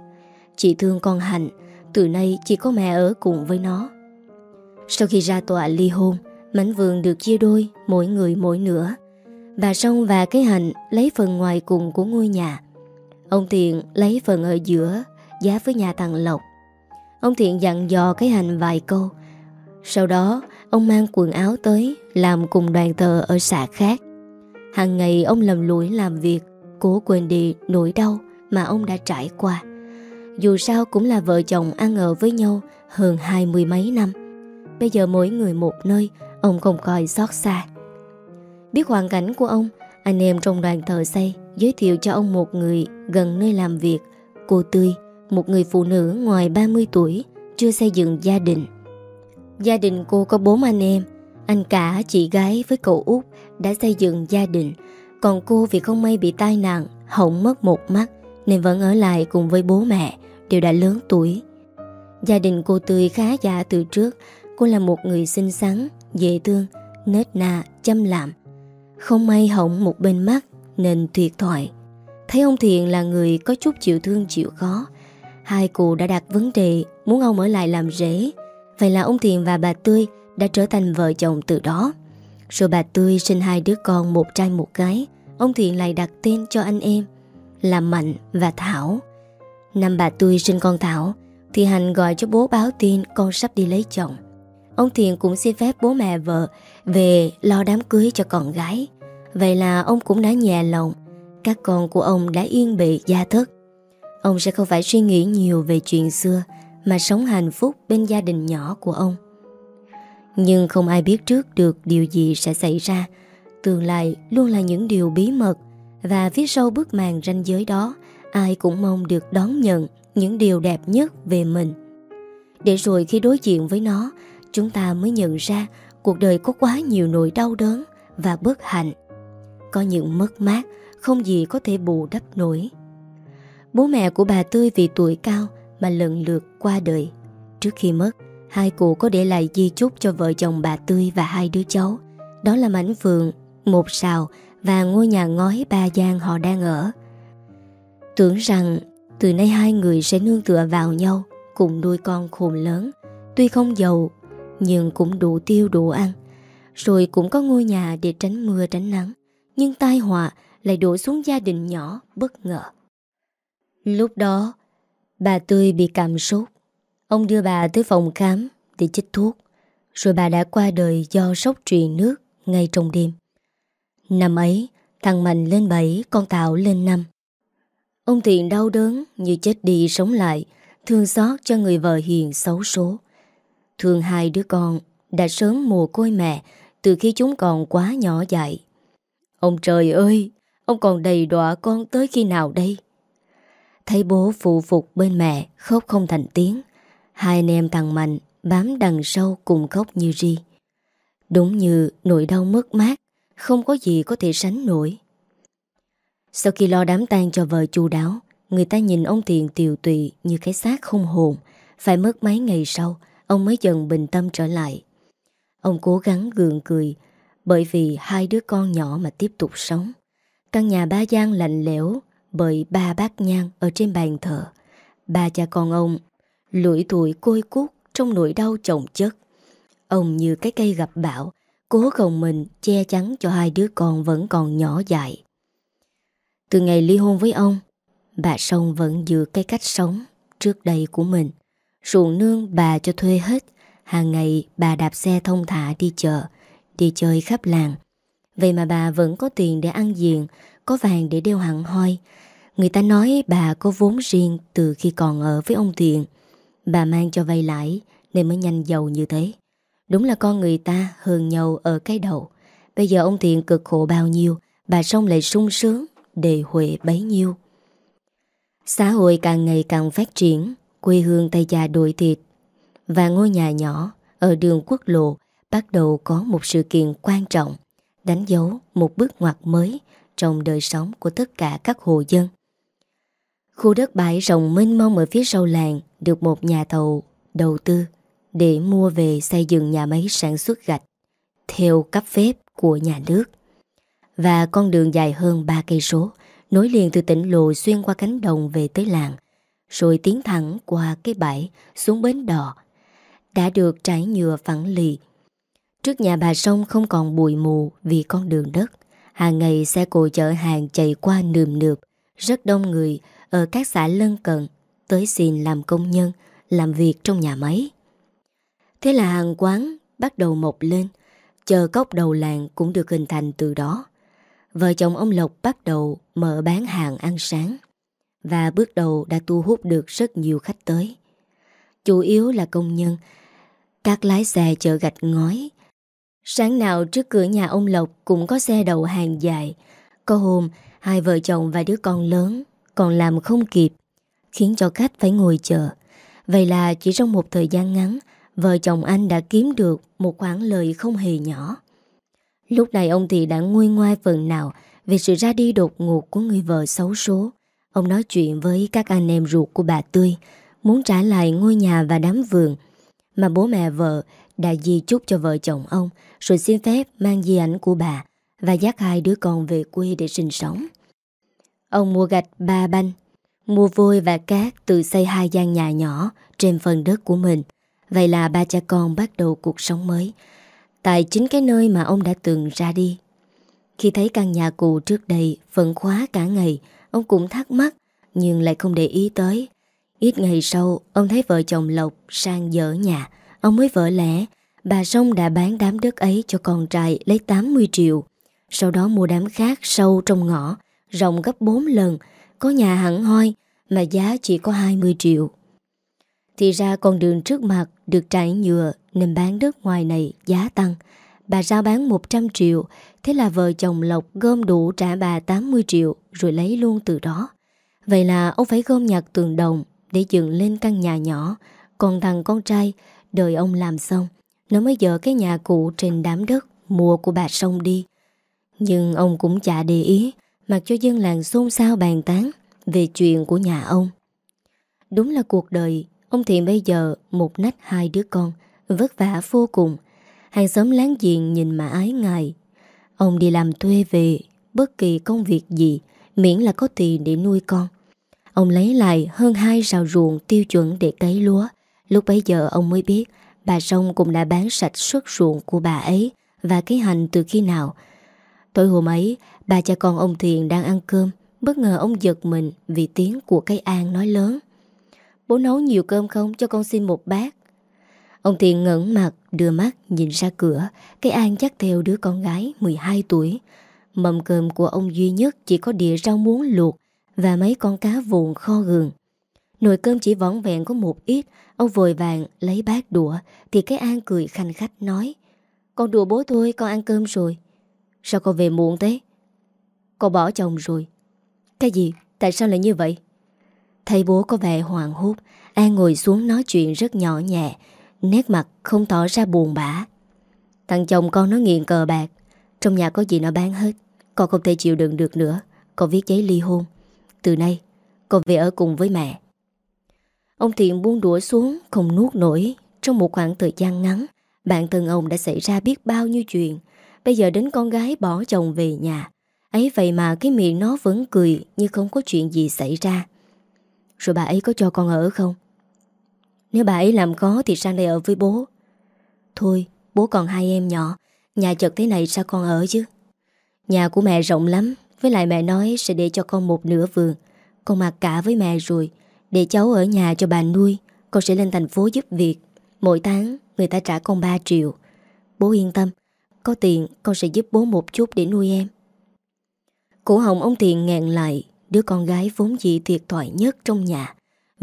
Chị thương con Hạnh, Từ nay chỉ có mẹ ở cùng với nó. Sau khi ra tòa ly hôn Mảnh vườn được chia đôi, Mỗi người mỗi nửa. Bà Sông và cái Hạnh lấy phần ngoài cùng của ngôi nhà. Ông Thiện lấy phần ở giữa, Giá với nhà thằng Lộc. Ông Thiện dặn dò cái hành vài câu. Sau đó, Ông mang quần áo tới, Làm cùng đoàn thờ ở xã khác. Hàng ngày, ông lầm lũi làm việc, Cố quên đi nỗi đau Mà ông đã trải qua. Dù sao cũng là vợ chồng ăn ở với nhau Hơn hai mươi mấy năm. Bây giờ mỗi người một nơi Ông không coi xót xa Biết hoàn cảnh của ông Anh em trong đoàn thờ xây Giới thiệu cho ông một người gần nơi làm việc Cô Tươi một người phụ nữ ngoài 30 tuổi, chưa xây dựng gia đình. Gia đình cô có bốn anh em, anh cả, chị gái với cậu út đã xây dựng gia đình, còn cô vì không may bị tai nạn, hỏng mất một mắt nên vẫn ở lại cùng với bố mẹ, đều đã lớn tuổi. Gia đình cô tươi khá giả từ trước, cô là một người xinh xắn, dễ thương, nết na, chăm làm. Không may hỏng một bên mắt nên tuyệt thoại. Thấy ông Thiện là người có chút chịu thương chịu khó, hai cụ đã đặt vấn đề muốn ông ở lại làm rể. Vậy là ông Thiện và bà Tươi đã trở thành vợ chồng từ đó. Rồi bà Tươi sinh hai đứa con một trai một gái, ông Thiện lại đặt tên cho anh em là Mạnh và Thảo. Năm bà Tươi sinh con Thảo thì Hành gọi cho bố báo tin con sắp đi lấy chồng. Ông Thiện cũng xin phép bố mẹ vợ về lo đám cưới cho con gái. Vậy là ông cũng đã nhẹ lòng. Các con của ông đã yên bị gia thất. Ông sẽ không phải suy nghĩ nhiều về chuyện xưa mà sống hạnh phúc bên gia đình nhỏ của ông. Nhưng không ai biết trước được điều gì sẽ xảy ra. Tương lai luôn là những điều bí mật và phía sau bức màn ranh giới đó ai cũng mong được đón nhận những điều đẹp nhất về mình. Để rồi khi đối diện với nó, chúng ta mới nhận ra cuộc đời có quá nhiều nỗi đau đớn và bất hạnh. Có những mất mát không gì có thể bù đắp nổi. Bố mẹ của bà Tươi vì tuổi cao mà lần lượt qua đời. Trước khi mất, hai cụ có để lại di chúc cho vợ chồng bà Tươi và hai đứa cháu. Đó là mảnh vườn, một sào và ngôi nhà ngói ba gian họ đang ở. Tưởng rằng từ nay hai người sẽ nương tựa vào nhau cùng nuôi con khôn lớn. Tuy không giàu nhưng cũng đủ tiêu đủ ăn. Rồi cũng có ngôi nhà để tránh mưa tránh nắng. Nhưng tai họa lại đổ xuống gia đình nhỏ bất ngờ. Lúc đó, bà Tươi bị cảm sốt. Ông đưa bà tới phòng khám để chích thuốc. Rồi bà đã qua đời do sốc truyền nước ngay trong đêm. Năm ấy, thằng Mạnh lên 7, con Tạo lên 5. Ông Thiện đau đớn như chết đi sống lại, thương xót cho người vợ hiền xấu số. Thương hai đứa con đã sớm mùa côi mẹ từ khi chúng còn quá nhỏ dại. Ông trời ơi, ông còn đầy đọa con tới khi nào đây? Thấy bố phụ phục bên mẹ khóc không thành tiếng. Hai anh em thằng Mạnh bám đằng sau cùng khóc như ri. Đúng như nỗi đau mất mát, không có gì có thể sánh nổi. Sau khi lo đám tang cho vợ chu đáo, người ta nhìn ông Thiện tiều tụy như cái xác không hồn. Phải mất mấy ngày sau, ông mới dần bình tâm trở lại. Ông cố gắng gượng cười, bởi vì hai đứa con nhỏ mà tiếp tục sống. Căn nhà ba gian lạnh lẽo bởi ba bát nhang ở trên bàn thờ. Ba cha con ông lủi tuổi côi cút trong nỗi đau chồng chất. Ông như cái cây gặp bão, cố gồng mình che chắn cho hai đứa con vẫn còn nhỏ dại. Từ ngày ly hôn với ông, bà Sông vẫn giữ cái cách sống trước đây của mình. Ruộng nương bà cho thuê hết, hàng ngày bà đạp xe thông thả đi chợ, đi chơi khắp làng. Vậy mà bà vẫn có tiền để ăn diện, có vàng để đeo hẳn hoi. Người ta nói bà có vốn riêng từ khi còn ở với ông Thiện. Bà mang cho vay lãi nên mới nhanh giàu như thế. Đúng là con người ta hơn nhau ở cái đầu. Bây giờ ông Thiện cực khổ bao nhiêu, bà xong lại sung sướng, đề huệ bấy nhiêu. Xã hội càng ngày càng phát triển, quê hương Tây Già đồi thịt và ngôi nhà nhỏ ở đường quốc lộ bắt đầu có một sự kiện quan trọng, đánh dấu một bước ngoặt mới trong đời sống của tất cả các hộ dân. Khu đất bãi rộng mênh mông ở phía sau làng được một nhà thầu đầu tư để mua về xây dựng nhà máy sản xuất gạch theo cấp phép của nhà nước. Và con đường dài hơn 3 cây số nối liền từ tỉnh lộ xuyên qua cánh đồng về tới làng, rồi tiến thẳng qua cái bãi xuống bến đò, đã được trải nhựa phẳng lì. Trước nhà bà sông không còn bụi mù vì con đường đất, hàng ngày xe cộ chở hàng chạy qua nườm nượp, rất đông người ở các xã lân cận tới xin làm công nhân, làm việc trong nhà máy. Thế là hàng quán bắt đầu mọc lên, chờ cốc đầu làng cũng được hình thành từ đó. Vợ chồng ông Lộc bắt đầu mở bán hàng ăn sáng và bước đầu đã thu hút được rất nhiều khách tới. Chủ yếu là công nhân, các lái xe chở gạch ngói. Sáng nào trước cửa nhà ông Lộc cũng có xe đậu hàng dài. Có hôm, hai vợ chồng và đứa con lớn còn làm không kịp. khiến cho khách phải ngồi chờ. Vậy là chỉ trong một thời gian ngắn, vợ chồng anh đã kiếm được một khoản lời không hề nhỏ. Lúc này ông thì đã nguôi ngoai phần nào về sự ra đi đột ngột của người vợ xấu số. Ông nói chuyện với các anh em ruột của bà Tươi, muốn trả lại ngôi nhà và đám vườn mà bố mẹ vợ đã di chúc cho vợ chồng ông, rồi xin phép mang di ảnh của bà và dắt hai đứa con về quê để sinh sống. Ông mua gạch ba banh, mua vôi và cát tự xây hai gian nhà nhỏ trên phần đất của mình. Vậy là ba cha con bắt đầu cuộc sống mới, tại chính cái nơi mà ông đã từng ra đi. Khi thấy căn nhà cũ trước đây vẫn khóa cả ngày, ông cũng thắc mắc nhưng lại không để ý tới. Ít ngày sau, ông thấy vợ chồng Lộc sang dở nhà, ông mới vỡ lẽ, bà Sông đã bán đám đất ấy cho con trai lấy 80 triệu. Sau đó mua đám khác sâu trong ngõ, rộng gấp 4 lần, có nhà hẳn hoi mà giá chỉ có 20 triệu. Thì ra con đường trước mặt được trải nhựa nên bán đất ngoài này giá tăng. Bà giao bán 100 triệu, thế là vợ chồng Lộc gom đủ trả bà 80 triệu rồi lấy luôn từ đó. Vậy là ông phải gom nhặt tường đồng để dựng lên căn nhà nhỏ, còn thằng con trai đợi ông làm xong, nó mới dỡ cái nhà cũ trên đám đất mua của bà sông đi. Nhưng ông cũng chả để ý, mặc cho dân làng xôn xao bàn tán về chuyện của nhà ông. Đúng là cuộc đời, ông Thiện bây giờ một nách hai đứa con, vất vả vô cùng. Hàng xóm láng giềng nhìn mà ái ngại. Ông đi làm thuê về, bất kỳ công việc gì, miễn là có tiền để nuôi con. Ông lấy lại hơn hai rào ruộng tiêu chuẩn để cấy lúa. Lúc bấy giờ ông mới biết bà Sông cũng đã bán sạch suất ruộng của bà ấy và cái hành từ khi nào. Tối hôm ấy, bà cha con ông Thiền đang ăn cơm. Bất ngờ ông giật mình vì tiếng của cái An nói lớn. Bố nấu nhiều cơm không cho con xin một bát. Ông Thiền ngẩn mặt, đưa mắt nhìn ra cửa. Cái An chắc theo đứa con gái 12 tuổi. Mầm cơm của ông duy nhất chỉ có đĩa rau muống luộc và mấy con cá vụn kho gừng. Nồi cơm chỉ vỏn vẹn có một ít, ông vội vàng lấy bát đũa, thì cái An cười khanh khách nói, Con đùa bố thôi, con ăn cơm rồi. Sao con về muộn thế? Con bỏ chồng rồi. Cái gì? Tại sao lại như vậy? Thầy bố có vẻ hoàng hốt, An ngồi xuống nói chuyện rất nhỏ nhẹ, nét mặt không tỏ ra buồn bã. Thằng chồng con nó nghiện cờ bạc, trong nhà có gì nó bán hết, con không thể chịu đựng được nữa, con viết giấy ly hôn. Từ nay Con về ở cùng với mẹ. Ông Thiện buông đũa xuống Không nuốt nổi. Trong một khoảng thời gian ngắn Bạn thân ông đã xảy ra biết bao nhiêu chuyện. Bây giờ đến con gái bỏ chồng về nhà. Ấy vậy mà cái miệng nó vẫn cười Như không có chuyện gì xảy ra. Rồi bà ấy có cho con ở không? Nếu bà ấy làm khó Thì sang đây ở với bố. Thôi, bố còn hai em nhỏ, Nhà chật thế này sao con ở chứ? Nhà của mẹ rộng lắm, với lại mẹ nói sẽ để cho con một nửa vườn. Con mặc cả với mẹ rồi, Để cháu ở nhà cho bà nuôi, Con sẽ lên thành phố giúp việc. Mỗi tháng, người ta trả con 3 triệu. Bố yên tâm, Có tiền con sẽ giúp bố một chút để nuôi em. Cổ hồng ông Tiền ngẹn lại, Đứa con gái vốn dĩ thiệt thoại nhất trong nhà.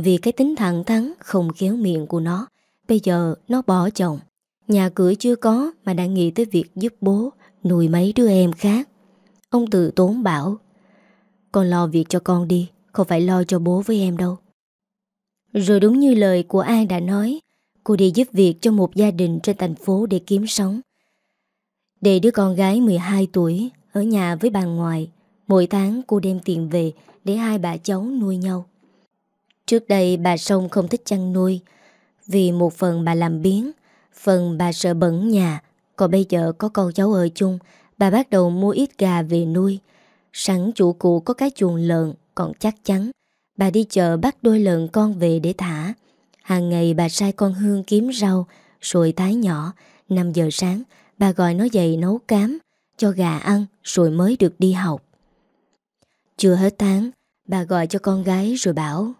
Vì cái tính thẳng thắn Không khéo miệng của nó, Bây giờ nó bỏ chồng. Nhà cửa chưa có mà đã nghĩ tới việc giúp bố Nuôi mấy đứa em khác. Ông tự tốn bảo, Con lo việc cho con đi, Không phải lo cho bố với em đâu. Rồi đúng như lời của An đã nói, Cô đi giúp việc cho một gia đình trên thành phố để kiếm sống. Để đứa con gái 12 tuổi Ở nhà với bà ngoại, Mỗi tháng cô đem tiền về Để hai bà cháu nuôi nhau. Trước đây bà Sông không thích chăn nuôi. Vì một phần bà làm biến Phần bà sợ bẩn nhà. Còn bây giờ có con cháu ở chung, Bà bắt đầu mua ít gà về nuôi. Sẵn chủ cụ có cái chuồng lợn, Còn chắc chắn, Bà đi chợ bắt đôi lợn con về để thả. Hàng ngày bà sai con Hương kiếm rau, Rồi tái nhỏ. 5 giờ sáng, Bà gọi nó dậy nấu cám, Cho gà ăn, rồi mới được đi học. Chưa hết tháng, Bà gọi cho con gái rồi bảo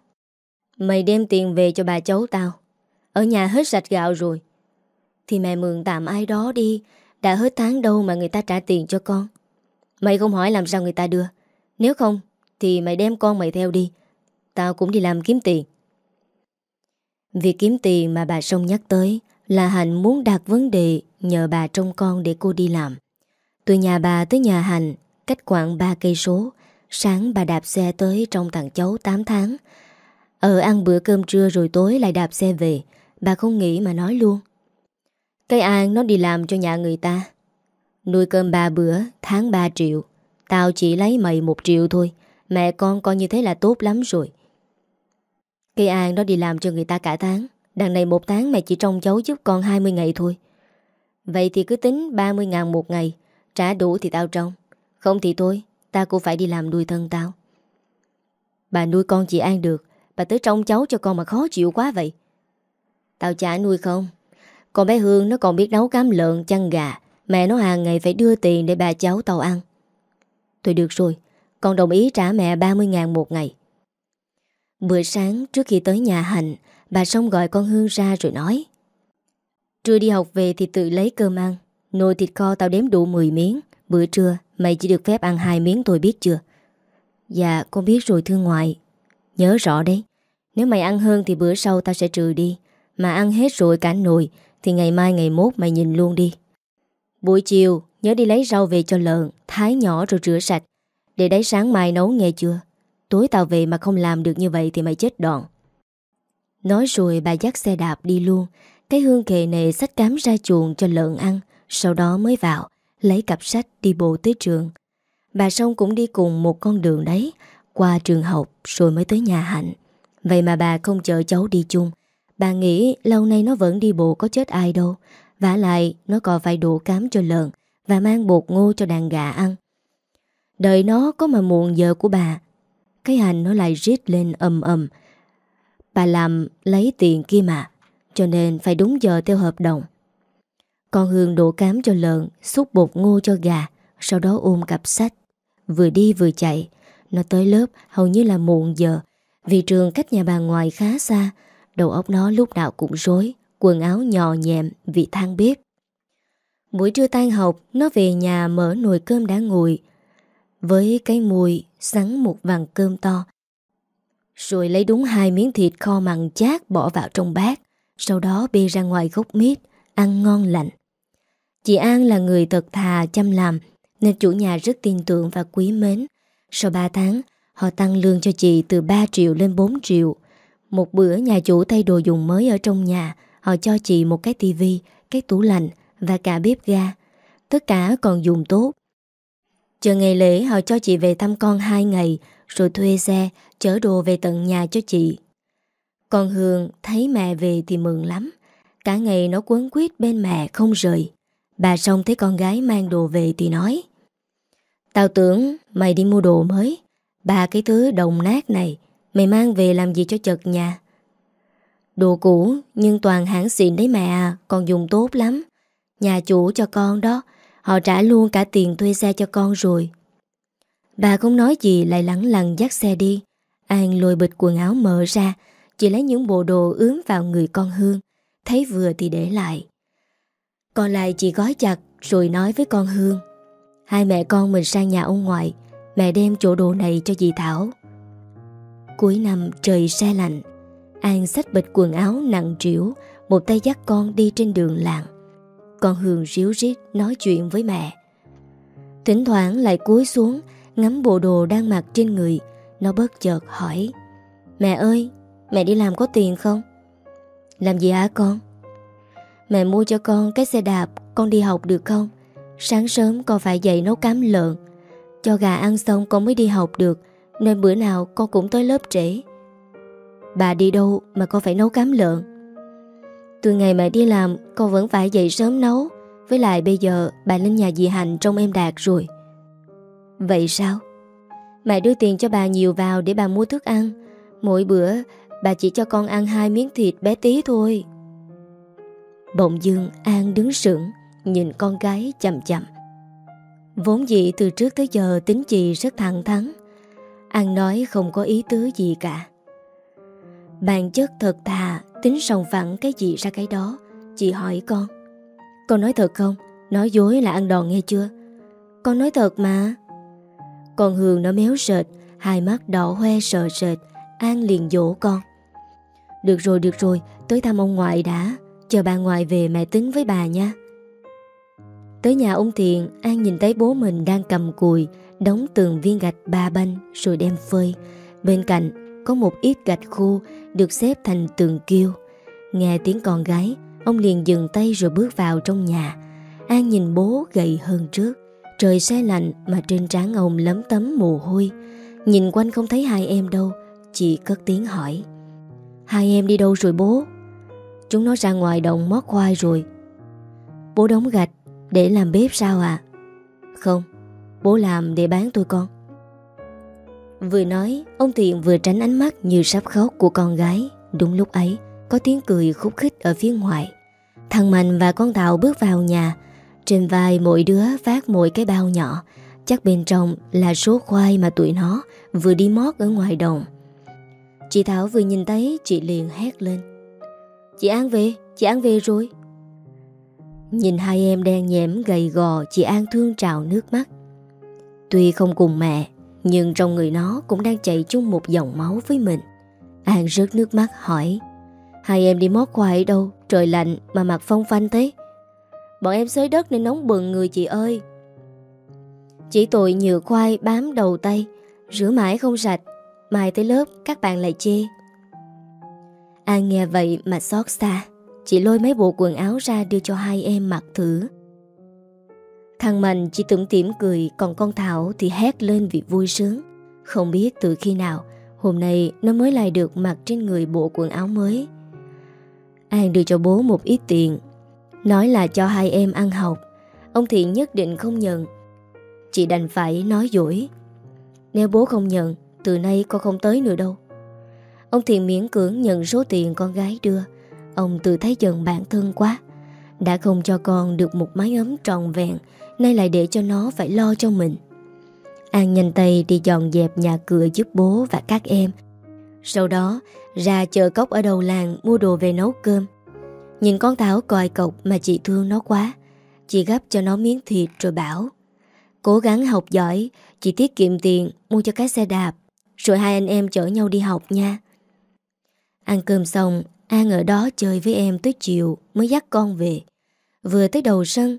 Mày đem tiền về cho bà cháu tao. Ở nhà hết sạch gạo rồi. Thì mẹ mượn tạm ai đó đi. Đã hết tháng đâu mà người ta trả tiền cho con. Mày không hỏi làm sao người ta đưa. Nếu không, Thì mày đem con mày theo đi. Tao cũng đi làm kiếm tiền. Việc kiếm tiền mà bà Sông nhắc tới Là Hạnh muốn đặt vấn đề Nhờ bà trông con để cô đi làm. Từ nhà bà tới nhà Hạnh, Cách khoảng 3 cây số, Sáng bà đạp xe tới trong thằng cháu 8 tháng. Ờ ăn bữa cơm trưa rồi tối lại đạp xe về. Bà không nghĩ mà nói luôn. Cái An nó đi làm cho nhà người ta? Nuôi cơm ba bữa, Tháng 3 triệu. Tao chỉ lấy mày một triệu thôi. Mẹ con coi như thế là tốt lắm rồi. Cây An nó đi làm cho người ta cả tháng? Đằng này một tháng mẹ chỉ trông cháu giúp con 20 ngày thôi. Vậy thì cứ tính 30 ngàn một ngày. Trả đủ thì tao trông. Không thì thôi Ta cũng phải đi làm nuôi thân tao. Bà nuôi con chị An được. Bà tới trông cháu cho con mà khó chịu quá vậy. Tao chả nuôi không. Con bé Hương nó còn biết nấu cám lợn, chăn gà. Mẹ nó hàng ngày phải đưa tiền để bà cháu tao ăn. Thôi được rồi, Con đồng ý trả mẹ 30 ngàn một ngày. Bữa sáng trước khi tới nhà Hạnh, Bà xong gọi con Hương ra rồi nói. Trưa đi học về thì tự lấy cơm ăn. Nồi thịt kho tao đếm đủ 10 miếng. Bữa trưa, mày chỉ được phép ăn hai miếng tôi biết chưa? Dạ con biết rồi thưa ngoại. Nhớ rõ đấy. Nếu mày ăn hơn thì bữa sau tao sẽ trừ đi. Mà ăn hết rồi cả nồi, Thì ngày mai ngày mốt mày nhìn luôn đi. Buổi chiều, nhớ đi lấy rau về cho lợn, Thái nhỏ rồi rửa sạch. Để đấy sáng mai nấu nghe chưa? Tối tao về mà không làm được như vậy Thì mày chết đòn. Nói rồi bà dắt xe đạp đi luôn. Cái hương kề này sách cám ra chuồng cho lợn ăn, Sau đó mới vào, Lấy cặp sách đi bộ tới trường. Bà Sông cũng đi cùng một con đường đấy, Qua trường học rồi mới tới nhà Hạnh. Vậy mà bà không chở cháu đi chung. Bà nghĩ lâu nay nó vẫn đi bộ có chết ai đâu. Vả lại, nó còn phải đổ cám cho lợn Và mang bột ngô cho đàn gà ăn. Đợi nó có mà muộn giờ của bà, Cái hành nó lại rít lên ầm ầm. Bà làm lấy tiền kia mà, Cho nên phải đúng giờ theo hợp đồng. Con Hương đổ cám cho lợn, Xúc bột ngô cho gà, Sau đó ôm cặp sách. Vừa đi vừa chạy, Nó tới lớp, hầu như là muộn giờ vì trường cách nhà bà ngoài khá xa, Đầu óc nó lúc nào cũng rối, Quần áo nhò nhẹm vì than bếp. Buổi trưa tan học, Nó về nhà mở nồi cơm đã nguội. Với cái mùi, Sắn một vàng cơm to. Rồi lấy đúng hai miếng thịt kho mặn chát Bỏ vào trong bát, Sau đó bê ra ngoài gốc mít, Ăn ngon lạnh Chị An là người thật thà chăm làm, Nên chủ nhà rất tin tưởng và quý mến. Sau 3 tháng Họ tăng lương cho chị từ 3 triệu lên 4 triệu Một bữa nhà chủ thay đồ dùng mới ở trong nhà Họ cho chị một cái tivi, cái tủ lạnh và cả bếp ga. Tất cả còn dùng tốt. Chờ ngày lễ họ cho chị về thăm con 2 ngày rồi thuê xe chở đồ về tận nhà cho chị. Con Hương thấy mẹ về thì mừng lắm. Cả ngày nó quấn quýt bên mẹ không rời. Bà xong thấy con gái mang đồ về thì nói Tao tưởng mày đi mua đồ mới Ba cái thứ đồng nát này, Mày mang về làm gì cho chật nhà? Đồ cũ, nhưng toàn hãng xịn đấy mẹ à còn dùng tốt lắm. Nhà chủ cho con đó, Họ trả luôn cả tiền thuê xe cho con rồi. Bà không nói gì, lại lắng lặng dắt xe đi. An lôi bịch quần áo mở ra, Chỉ lấy những bộ đồ ướm vào người con Hương. Thấy vừa thì để lại. Còn lại chị gói chặt, Rồi nói với con Hương. Hai mẹ con mình sang nhà ông ngoại. Mẹ đem chỗ đồ này cho dì Thảo Cuối năm trời xe lạnh An xách bịch quần áo nặng trĩu Một tay dắt con đi trên đường làng Con Hương ríu rít nói chuyện với mẹ Thỉnh thoảng lại cúi xuống Ngắm bộ đồ đang mặc trên người Nó bất chợt hỏi Mẹ ơi, mẹ đi làm có tiền không? Làm gì hả con? Mẹ mua cho con cái xe đạp Con đi học được không? Sáng sớm con phải dậy nấu cám lợn cho gà ăn xong con mới đi học được, Nên bữa nào con cũng tới lớp trễ. Bà đi đâu mà con phải nấu cám lợn? Từ ngày mẹ đi làm, Con vẫn phải dậy sớm nấu. Với lại bây giờ bà lên nhà dì Hạnh Trong em Đạt rồi. Vậy sao? Mẹ đưa tiền cho bà nhiều vào để bà mua thức ăn. Mỗi bữa, Bà chỉ cho con ăn hai miếng thịt bé tí thôi. Bỗng dưng An đứng sững, Nhìn con gái chậm chậm. Vốn dĩ từ trước tới giờ tính chị rất thẳng thắn. An nói không có ý tứ gì cả. Bản chất thật thà, Tính sòng phẳng cái gì ra cái đó, Chị hỏi con. Con nói thật không? Nói dối là ăn đòn nghe chưa? Con nói thật mà. Con Hương nó méo sệt, Hai mắt đỏ hoe sợ sệt, An liền dỗ con. Được rồi được rồi, Tới thăm ông ngoại đã. Chờ bà ngoại về mẹ tính với bà nha. Tới nhà ông Thiện An nhìn thấy bố mình đang cầm cùi Đóng từng viên gạch ba banh Rồi đem phơi Bên cạnh có một ít gạch khô được xếp thành tường kiêu. Nghe tiếng con gái, ông liền dừng tay rồi bước vào trong nhà. An nhìn bố gầy hơn trước. Trời xe lạnh mà trên trán ông lấm tấm mồ hôi. Nhìn quanh không thấy hai em đâu, chị cất tiếng hỏi. Hai em đi đâu rồi bố? Chúng nó ra ngoài đồng mót khoai rồi. Bố đóng gạch để làm bếp sao à? Không, bố làm để bán tôi con. Vừa nói, ông Thiện vừa tránh ánh mắt như sắp khóc của con gái. Đúng lúc ấy, có tiếng cười khúc khích ở phía ngoài. Thằng Mạnh và con Tàu bước vào nhà. Trên vai mỗi đứa phát mỗi cái bao nhỏ. Chắc bên trong là số khoai mà tụi nó vừa đi mót ở ngoài đồng. Chị Thảo vừa nhìn thấy chị liền hét lên. Chị An về, chị An về rồi. Nhìn hai em đen nhẽm gầy gò, Chị An thương trào nước mắt. Tuy không cùng mẹ, Nhưng trong người nó cũng đang chạy chung một dòng máu với mình. An rớt nước mắt hỏi, Hai em đi mót khoai đâu? Trời lạnh mà mặt phong phanh thế. Bọn em xới đất nên nóng bừng người chị ơi. Chỉ tội nhựa khoai bám đầu tay, Rửa mãi không sạch, Mai tới lớp các bạn lại chê. An nghe vậy mà xót xa. Chị lôi mấy bộ quần áo ra đưa cho hai em mặc thử. Thằng Mạnh chỉ tưởng tỉm cười, Còn con Thảo thì hét lên vì vui sướng. Không biết từ khi nào, Hôm nay nó mới lại được mặc trên người bộ quần áo mới. An đưa cho bố một ít tiền. Nói là cho hai em ăn học. Ông Thiện nhất định không nhận. Chị đành phải nói dối Nếu bố không nhận, Từ nay con không tới nữa đâu. Ông Thiện miễn cưỡng nhận số tiền con gái đưa. Ông tự thấy giận bản thân quá. Đã không cho con được một mái ấm tròn vẹn, Nay lại để cho nó phải lo cho mình. An nhanh tay đi dọn dẹp nhà cửa giúp bố và các em. Sau đó, ra chợ cốc ở đầu làng mua đồ về nấu cơm. Nhìn con Thảo còi cọc mà chị thương nó quá, Chị gấp cho nó miếng thịt rồi bảo, Cố gắng học giỏi, Chị tiết kiệm tiền mua cho cái xe đạp, Rồi hai anh em chở nhau đi học nha. Ăn cơm xong An ở đó chơi với em tới chiều mới dắt con về. Vừa tới đầu sân,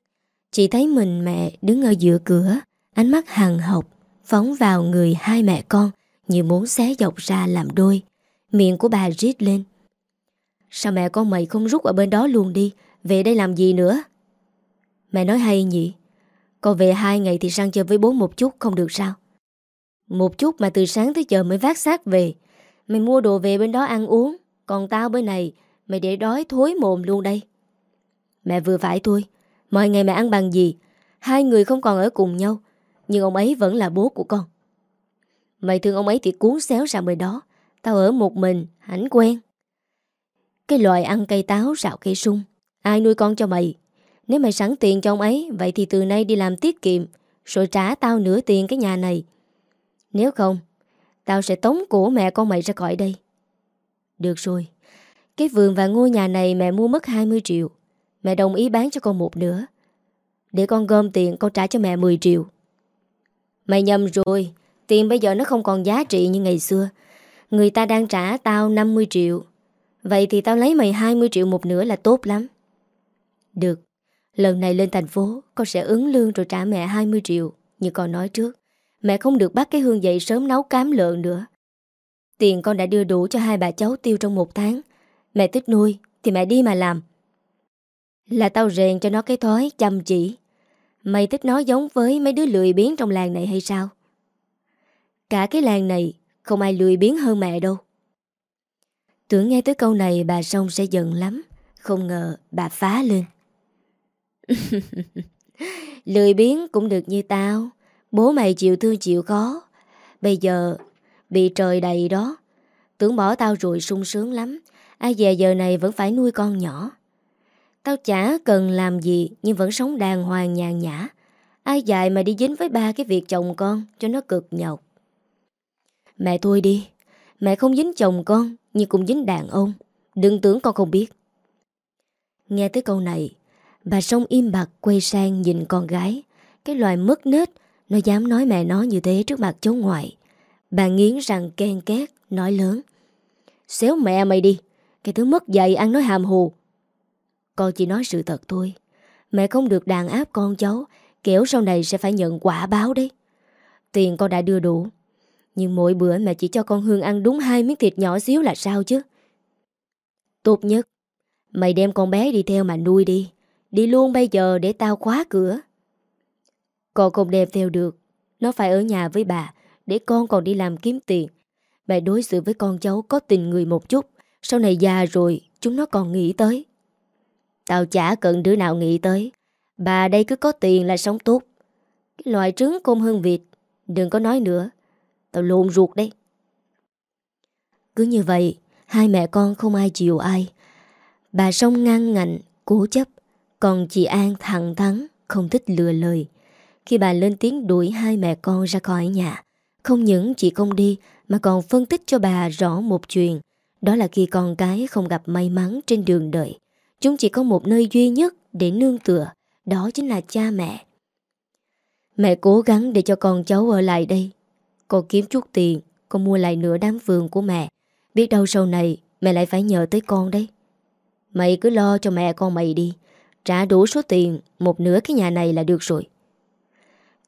chị thấy mình mẹ đứng ở giữa cửa, ánh mắt hằng học, phóng vào người hai mẹ con như muốn xé dọc ra làm đôi. Miệng của bà rít lên. Sao mẹ con mày không rút ở bên đó luôn đi, về đây làm gì nữa? Mẹ nói hay nhỉ? Con về hai ngày thì sang chơi với bố một chút không được sao? Một chút mà từ sáng tới giờ mới vác xác về. Mày mua đồ về bên đó ăn uống còn tao bên này, Mày để đói thối mồm luôn đây. Mẹ vừa phải thôi, Mọi ngày mẹ ăn bằng gì? Hai người không còn ở cùng nhau, Nhưng ông ấy vẫn là bố của con. Mày thương ông ấy thì cuốn xéo ra bên đó, Tao ở một mình, Hẳn quen. Cái loại ăn cây táo, rạo cây sung, Ai nuôi con cho mày? Nếu mày sẵn tiền cho ông ấy, Vậy thì từ nay đi làm tiết kiệm, Rồi trả tao nửa tiền cái nhà này. Nếu không, Tao sẽ tống cổ mẹ con mày ra khỏi đây được rồi. Cái vườn và ngôi nhà này mẹ mua mất 20 triệu. Mẹ đồng ý bán cho con một nửa. Để con gom tiền, con trả cho mẹ 10 triệu. Mày nhầm rồi. Tiền bây giờ nó không còn giá trị như ngày xưa. Người ta đang trả tao 50 triệu. Vậy thì tao lấy mày 20 triệu một nửa là tốt lắm. Được. Lần này lên thành phố, Con sẽ ứng lương rồi trả mẹ 20 triệu. Như con nói trước, Mẹ không được bắt cái hương dậy sớm nấu cám lợn nữa. Tiền con đã đưa đủ cho hai bà cháu tiêu trong một tháng. Mẹ thích nuôi, Thì mẹ đi mà làm. Là tao rèn cho nó cái thói chăm chỉ. Mày thích nó giống với mấy đứa lười biếng trong làng này hay sao? Cả cái làng này, Không ai lười biếng hơn mẹ đâu. Tưởng nghe tới câu này, bà sông sẽ giận lắm. Không ngờ bà phá lên. Lười biếng cũng được như tao. Bố mày chịu thương chịu khó. Bây giờ Bị trời đầy đó. Tưởng bỏ tao rồi sung sướng lắm. Ai về giờ này vẫn phải nuôi con nhỏ. Tao chả cần làm gì, Nhưng vẫn sống đàng hoàng nhàn nhã. Ai dạy mà đi dính với ba cái việc chồng con Cho nó cực nhọc? Mẹ thôi đi. Mẹ không dính chồng con, Nhưng cũng dính đàn ông. Đừng tưởng con không biết. Nghe tới câu này, Bà sông im bặt quay sang nhìn con gái. Cái loài mất nết, Nó dám nói mẹ nó như thế trước mặt cháu ngoại. Bà nghiến răng ken két, Nói lớn. Xéo mẹ mày đi, Cái thứ mất dạy ăn nói hàm hồ Con chỉ nói sự thật thôi. Mẹ không được đàn áp con cháu Kéo sau này sẽ phải nhận quả báo đấy. Tiền con đã đưa đủ, Nhưng mỗi bữa mẹ chỉ cho con Hương ăn đúng hai miếng thịt nhỏ xíu là sao chứ? Tốt nhất, Mày đem con bé đi theo mà nuôi đi. Đi luôn bây giờ để tao khóa cửa. Con không đem theo được, Nó phải ở nhà với bà. Để con còn đi làm kiếm tiền. Mẹ đối xử với con cháu có tình người một chút, Sau này già rồi, Chúng nó còn nghĩ tới. Tao chả cần đứa nào nghĩ tới, Bà đây cứ có tiền là sống tốt. Cái loại trứng côn hơn vịt, Đừng có nói nữa, Tao lộn ruột đây Cứ như vậy, Hai mẹ con không ai chịu ai. Bà sông ngang ngạnh, Cố chấp, Còn chị An thẳng thắn, Không thích lừa lời. Khi bà lên tiếng đuổi hai mẹ con ra khỏi nhà không những chị không đi, Mà còn phân tích cho bà rõ một chuyện. Đó là khi con cái không gặp may mắn trên đường đời, Chúng chỉ có một nơi duy nhất để nương tựa, Đó chính là cha mẹ. Mẹ cố gắng để cho con cháu ở lại đây. Con kiếm chút tiền, Con mua lại nửa đám vườn của mẹ. Biết đâu sau này mẹ lại phải nhờ tới con đấy. Mày cứ lo cho mẹ con mày đi. Trả đủ số tiền, Một nửa cái nhà này là được rồi.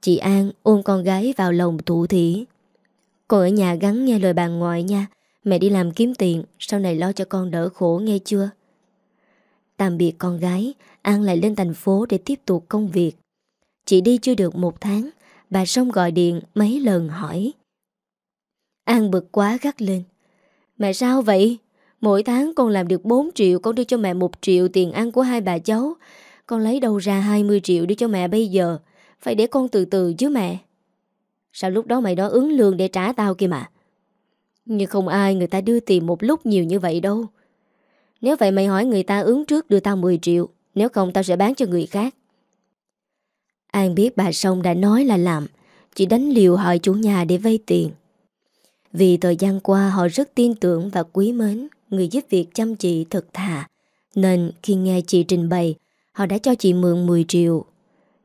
Chị An ôm con gái vào lòng thủ thỉ. Con ở nhà gắn nghe lời bà ngoại nha. Mẹ đi làm kiếm tiền, Sau này lo cho con đỡ khổ nghe chưa? Tạm biệt con gái, An lại lên thành phố để tiếp tục công việc. Chị đi chưa được một tháng, Bà Sông gọi điện mấy lần hỏi. An bực quá gắt lên. Mẹ sao vậy? Mỗi tháng con làm được 4 triệu, Con đưa cho mẹ 1 triệu tiền ăn của hai bà cháu. Con lấy đâu ra 20 triệu đưa cho mẹ bây giờ? Phải để con từ từ chứ mẹ. Sao lúc đó mày đó ứng lương để trả tao kia mà? Nhưng không ai người ta đưa tiền một lúc nhiều như vậy đâu. Nếu vậy mày hỏi người ta ứng trước đưa tao 10 triệu, Nếu không tao sẽ bán cho người khác. An biết bà Sông đã nói là làm, Chỉ đánh liều hỏi chủ nhà để vay tiền. Vì thời gian qua họ rất tin tưởng và quý mến Người giúp việc chăm chỉ thật thà, Nên khi nghe chị trình bày, Họ đã cho chị mượn 10 triệu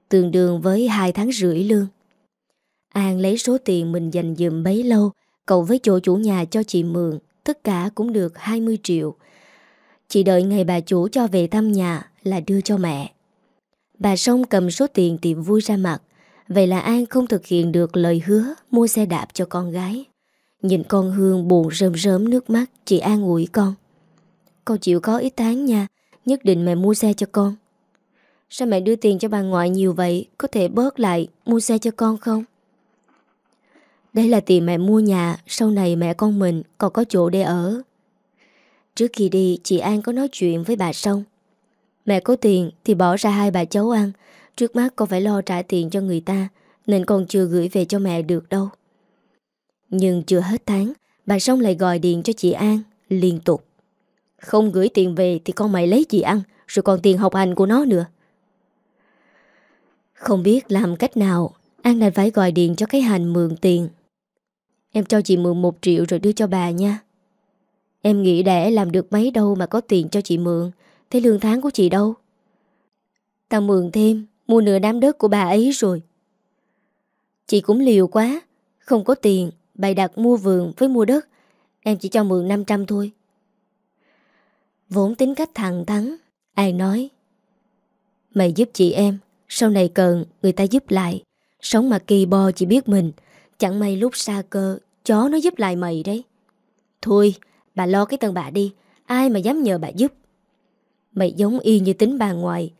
Tương đương với 2 tháng rưỡi lương. An lấy số tiền mình dành dùm bấy lâu Cậu với chỗ chủ nhà cho chị mượn, Tất cả cũng được 20 triệu. Chị đợi ngày bà chủ cho về thăm nhà Là đưa cho mẹ. Bà Sông cầm số tiền thì vui ra mặt. Vậy là An không thực hiện được lời hứa Mua xe đạp cho con gái. Nhìn con Hương buồn rơm rớm nước mắt, Chị an ủi con. Con chịu có ít tháng nha, Nhất định mẹ mua xe cho con. Sao mẹ đưa tiền cho bà ngoại nhiều vậy? Có thể bớt lại, mua xe cho con không? Đây là tiền mẹ mua nhà, Sau này mẹ con mình còn có chỗ để ở. Trước khi đi, Chị An có nói chuyện với bà Sông Mẹ có tiền thì bỏ ra hai bà cháu ăn. Trước mắt con phải lo trả tiền cho người ta, Nên con chưa gửi về cho mẹ được đâu. Nhưng chưa hết tháng, Bà Sông lại gọi điện cho chị An, Liên tục. Không gửi tiền về thì con mày lấy chị ăn, Rồi còn tiền học hành của nó nữa. Không biết làm cách nào, An đành phải gọi điện cho cái hành mượn tiền. Em cho chị mượn một triệu rồi đưa cho bà nha. Em nghĩ để làm được mấy đâu mà có tiền cho chị mượn, Thế lương tháng của chị đâu? Tao mượn thêm, Mua nửa đám đất của bà ấy rồi. Chị cũng liều quá, Không có tiền, Bày đặt mua vườn với mua đất, Em chỉ cho mượn 500 thôi. Vốn tính cách thẳng thắn, Ai nói, Mày giúp chị em sau này cần người ta giúp lại. Sống mà kỳ bo chỉ biết mình. Chẳng may lúc xa cơ Chó nó giúp lại mày đấy. Thôi bà lo cái tân bà đi. Ai mà dám nhờ bà giúp? Mày giống y như tính bà ngoại.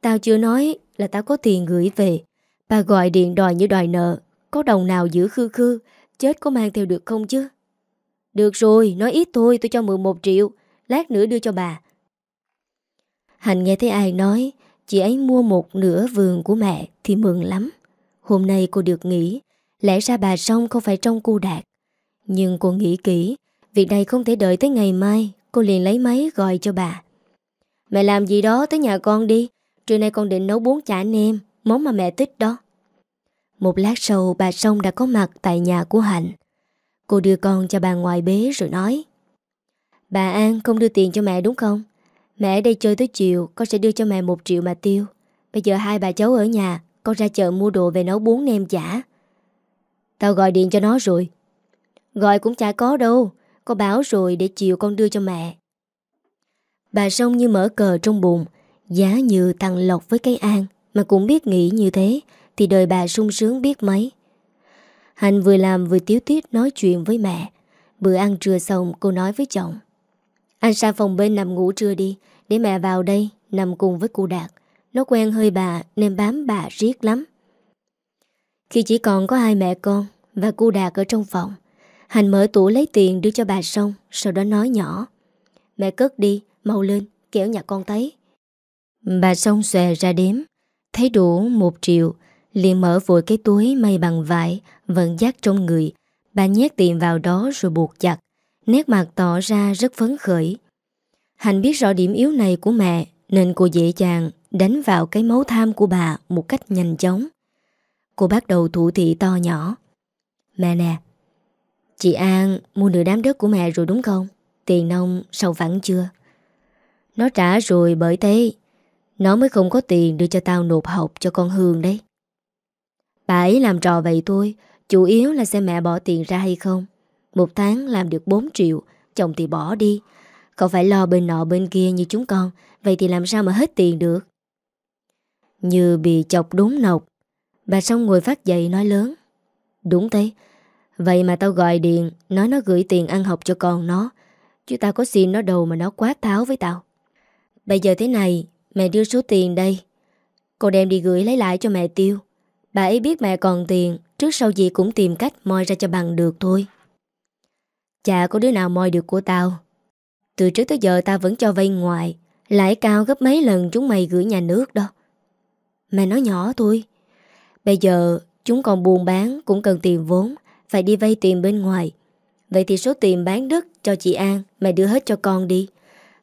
Tao chưa nói là tao có tiền gửi về. Bà gọi điện đòi như đòi nợ. Có đồng nào giữ khư khư Chết có mang theo được không chứ? Được rồi, nói ít thôi tôi cho mượn một triệu. Lát nữa đưa cho bà. Hành nghe thấy ai nói Chị ấy mua một nửa vườn của mẹ Thì mừng lắm. Hôm nay cô được nghỉ, Lẽ ra bà xong không phải trong cô đạt. Nhưng cô nghĩ kỹ, Việc này không thể đợi tới ngày mai, Cô liền lấy máy gọi cho bà. Mẹ làm gì đó tới nhà con đi, Trưa nay con định nấu bún chả nem Món mà mẹ thích đó. Một lát sau, bà Sông đã có mặt Tại nhà của Hạnh. Cô đưa con cho bà ngoài bế rồi nói, Bà An không đưa tiền cho mẹ đúng không? Mẹ ở đây chơi tới chiều Con sẽ đưa cho mẹ một triệu mà tiêu. Bây giờ hai bà cháu ở nhà Con ra chợ mua đồ về nấu bún nem chả. Tao gọi điện cho nó rồi. Gọi cũng chả có đâu Con báo rồi để chiều con đưa cho mẹ. Bà sông như mở cờ trong bụng Giá như tăng lộc với cái an Mà cũng biết nghĩ như thế Thì đời bà sung sướng biết mấy. Hạnh vừa làm vừa tiếu tiết nói chuyện với mẹ. Bữa ăn trưa xong cô nói với chồng. Anh sang phòng bên nằm ngủ trưa đi, để mẹ vào đây nằm cùng với cô Đạt. Nó quen hơi bà nên bám bà riết lắm. Khi chỉ còn có hai mẹ con và cô Đạt ở trong phòng, Hành mở tủ lấy tiền đưa cho bà xong, sau đó nói nhỏ. Mẹ cất đi, mau lên, kéo nhà con thấy. Bà xong xòe ra đếm, thấy đủ một triệu, liền mở vội cái túi may bằng vải, vẫn dắt trong người. Bà nhét tiền vào đó rồi buộc chặt, nét mặt tỏ ra rất phấn khởi. Hành biết rõ điểm yếu này của mẹ, nên cô dễ dàng đánh vào cái máu tham của bà một cách nhanh chóng. Cô bắt đầu thủ thị to nhỏ. Mẹ nè, chị An mua nửa đám đất của mẹ rồi đúng không? Tiền nông sau vẳng chưa? Nó trả rồi bởi thế Nó mới không có tiền đưa cho tao nộp học cho con Hương đấy Bà ấy làm trò vậy thôi Chủ yếu là xem mẹ bỏ tiền ra hay không Một tháng làm được 4 triệu Chồng thì bỏ đi Cậu phải lo bên nọ bên kia như chúng con, Vậy thì làm sao mà hết tiền được? Như bị chọc đúng nọc, Bà xong ngồi phát dậy nói lớn. Đúng thế, Vậy mà tao gọi điện, Nói nó gửi tiền ăn học cho con nó, Chứ tao có xin nó đâu mà nó quát tháo với tao. Bây giờ thế này, Mẹ đưa số tiền đây. Cô đem đi gửi lấy lại cho mẹ tiêu. Bà ấy biết mẹ còn tiền, Trước sau gì cũng tìm cách moi ra cho bằng được thôi. Chả có đứa nào moi được của tao. Từ trước tới giờ ta vẫn cho vay ngoài, Lãi cao gấp mấy lần chúng mày gửi nhà nước đó. Mẹ nói nhỏ thôi. Bây giờ chúng còn buôn bán Cũng cần tiền vốn, Phải đi vay tiền bên ngoài. Vậy thì số tiền bán đất cho chị An Mẹ đưa hết cho con đi.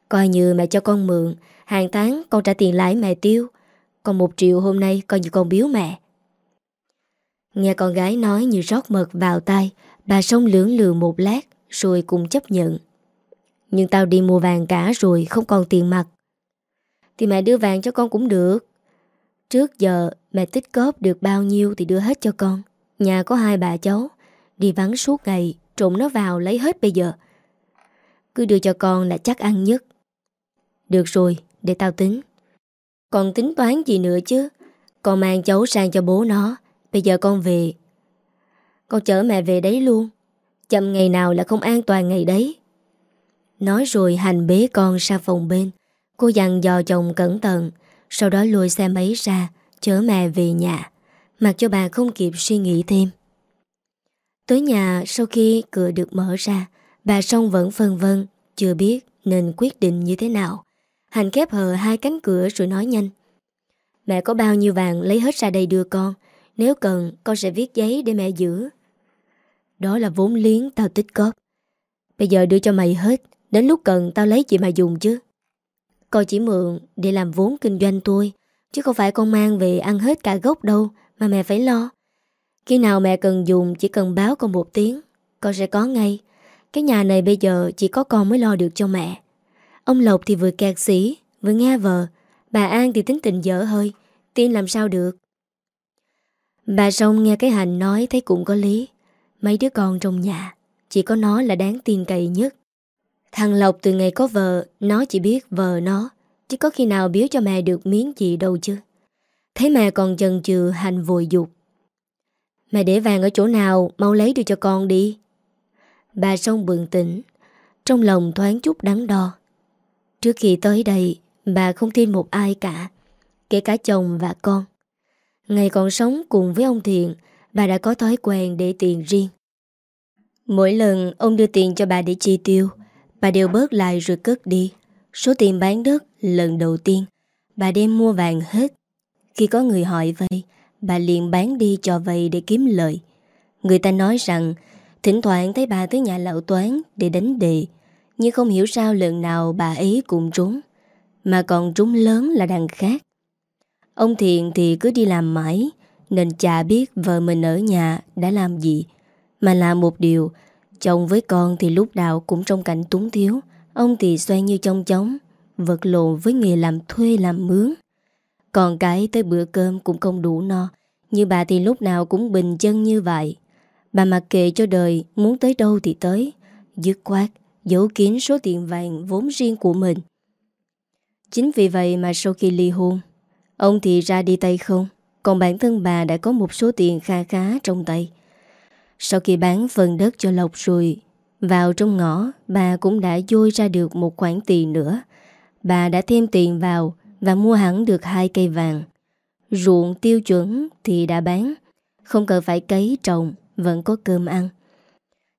Coi như mẹ cho con mượn, Hàng tháng con trả tiền lãi mẹ tiêu. Còn một triệu hôm nay coi như con biếu mẹ. Nghe con gái nói như rót mật vào tay Bà sông lưỡng lừa một lát, Rồi cùng chấp nhận. Nhưng tao đi mua vàng cả rồi Không còn tiền mặt. Thì mẹ đưa vàng cho con cũng được. Trước giờ mẹ tích cóp được bao nhiêu Thì đưa hết cho con. Nhà có hai bà cháu, Đi vắng suốt ngày Trộm nó vào lấy hết bây giờ. Cứ đưa cho con là chắc ăn nhất. Được rồi, để tao tính. Còn tính toán gì nữa chứ? Con mang cháu sang cho bố nó, Bây giờ con về. Con chở mẹ về đấy luôn. Chậm ngày nào là không an toàn ngày đấy. Nói rồi hành bế con ra phòng bên. Cô dặn dò chồng cẩn thận, Sau đó lùi xe máy ra, Chở mẹ về nhà. Mặc cho bà không kịp suy nghĩ thêm. Tới nhà, sau khi cửa được mở ra, Bà song vẫn phân vân, Chưa biết nên quyết định như thế nào. Hành khép hờ hai cánh cửa rồi nói nhanh. Mẹ có bao nhiêu vàng lấy hết ra đây đưa con. Nếu cần, con sẽ viết giấy để mẹ giữ. Đó là vốn liếng tao tích cóp. Bây giờ đưa cho mày hết. Đến lúc cần tao lấy chị mà dùng chứ. Con chỉ mượn để làm vốn kinh doanh tôi Chứ không phải con mang về ăn hết cả gốc đâu Mà mẹ phải lo. Khi nào mẹ cần dùng, chỉ cần báo con một tiếng, Con sẽ có ngay. Cái nhà này bây giờ chỉ có con mới lo được cho mẹ. Ông Lộc thì vừa kẹt sĩ Vừa nghe vợ. Bà An thì tính tình dở hơi, Tin làm sao được. Bà Sông nghe cái hành nói thấy cũng có lý. Mấy đứa con trong nhà, Chỉ có nó là đáng tin cậy nhất. Thằng Lộc từ ngày có vợ, Nó chỉ biết vợ nó, Chứ có khi nào biếu cho mẹ được miếng gì đâu chứ. Thấy mẹ còn chần chừ hành vội dục. Mẹ để vàng ở chỗ nào, Mau lấy đưa cho con đi. Bà Sông bừng tỉnh, Trong lòng thoáng chút đắn đo. Trước khi tới đây, Bà không tin một ai cả, Kể cả chồng và con. Ngày còn sống cùng với ông Thiện, Bà đã có thói quen để tiền riêng. Mỗi lần ông đưa tiền cho bà để chi tiêu Bà đều bớt lại rồi cất đi. Số tiền bán đất lần đầu tiên, Bà đem mua vàng hết. Khi có người hỏi vay, Bà liền bán đi cho vay để kiếm lợi. Người ta nói rằng, Thỉnh thoảng thấy bà tới nhà lão toán Để đánh đề, nhưng không hiểu sao lần nào bà ấy cũng trúng Mà còn trúng lớn là đằng khác. Ông Thiện thì cứ đi làm mãi, Nên chả biết vợ mình ở nhà đã làm gì, Mà làm một điều Chồng với con thì lúc nào cũng trong cảnh túng thiếu. Ông thì xoay như trong chóng Vật lộn với nghề làm thuê làm mướn. Còn cái tới bữa cơm cũng không đủ no. Như bà thì lúc nào cũng bình chân như vậy. Bà mặc kệ cho đời Muốn tới đâu thì tới. Dứt quát giấu kín số tiền vàng vốn riêng của mình. Chính vì vậy mà sau khi ly hôn, ông thì ra đi tay không, còn bản thân bà đã có một số tiền kha khá trong tay. Sau khi bán phần đất cho Lộc rồi, Vào trong ngõ, Bà cũng đã dôi ra được một khoản tiền nữa. Bà đã thêm tiền vào Và mua hẳn được hai cây vàng. Ruộng tiêu chuẩn thì đã bán, Không cần phải cấy trồng, Vẫn có cơm ăn.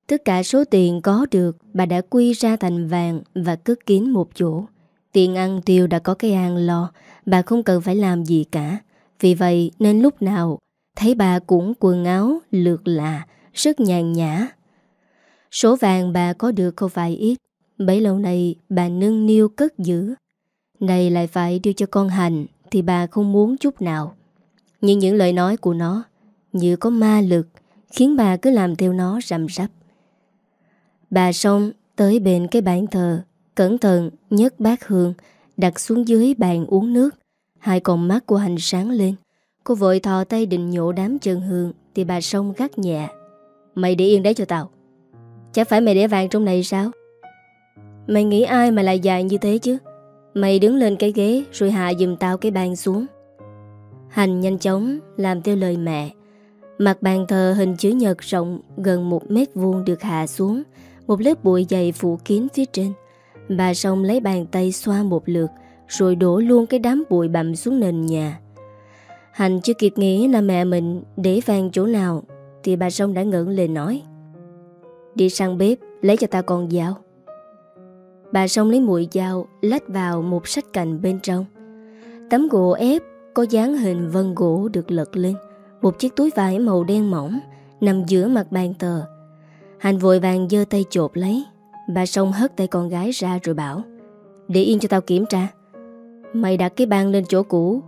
Tất cả số tiền có được, Bà đã quy ra thành vàng Và cất kín một chỗ. Tiền ăn tiêu đã có cái an lo, Bà không cần phải làm gì cả. Vì vậy, nên lúc nào Thấy bà cũng quần áo lượt lạ rất nhàn nhã. Số vàng bà có được không phải ít, Bấy lâu nay bà nâng niu cất giữ. Này lại phải đưa cho con hành, Thì bà không muốn chút nào. Nhưng những lời nói của nó, Như có ma lực, Khiến bà cứ làm theo nó rằm rắp. Bà xong tới bên cái bàn thờ, Cẩn thận nhấc bát hương, Đặt xuống dưới bàn uống nước. Hai con mắt của hành sáng lên. Cô vội thò tay định nhổ đám chân hương, Thì bà sông gắt nhẹ. Mày để yên đấy cho tao. Chắc phải mày để vàng trong này sao? Mày nghĩ ai mà lại dài như thế chứ? Mày đứng lên cái ghế Rồi hạ dùm tao cái bàn xuống. Hành nhanh chóng Làm theo lời mẹ. Mặt bàn thờ hình chữ nhật rộng Gần một mét vuông được hạ xuống, Một lớp bụi dày phủ kín phía trên. Bà xong lấy bàn tay xoa một lượt, Rồi đổ luôn cái đám bụi bặm xuống nền nhà. Hành chưa kịp nghĩ là mẹ mình để vàng chỗ nào thì bà Sông đã ngỡn lên nói, Đi sang bếp, lấy cho ta con dao. Bà Sông lấy mũi dao, lách vào một sách cành bên trong. Tấm gỗ ép có dáng hình vân gỗ được lật lên, Một chiếc túi vải màu đen mỏng Nằm giữa mặt bàn tờ. Hành vội vàng dơ tay chộp lấy. Bà Sông hất tay con gái ra rồi bảo, Để yên cho tao kiểm tra. Mày đặt cái bàn lên chỗ cũ.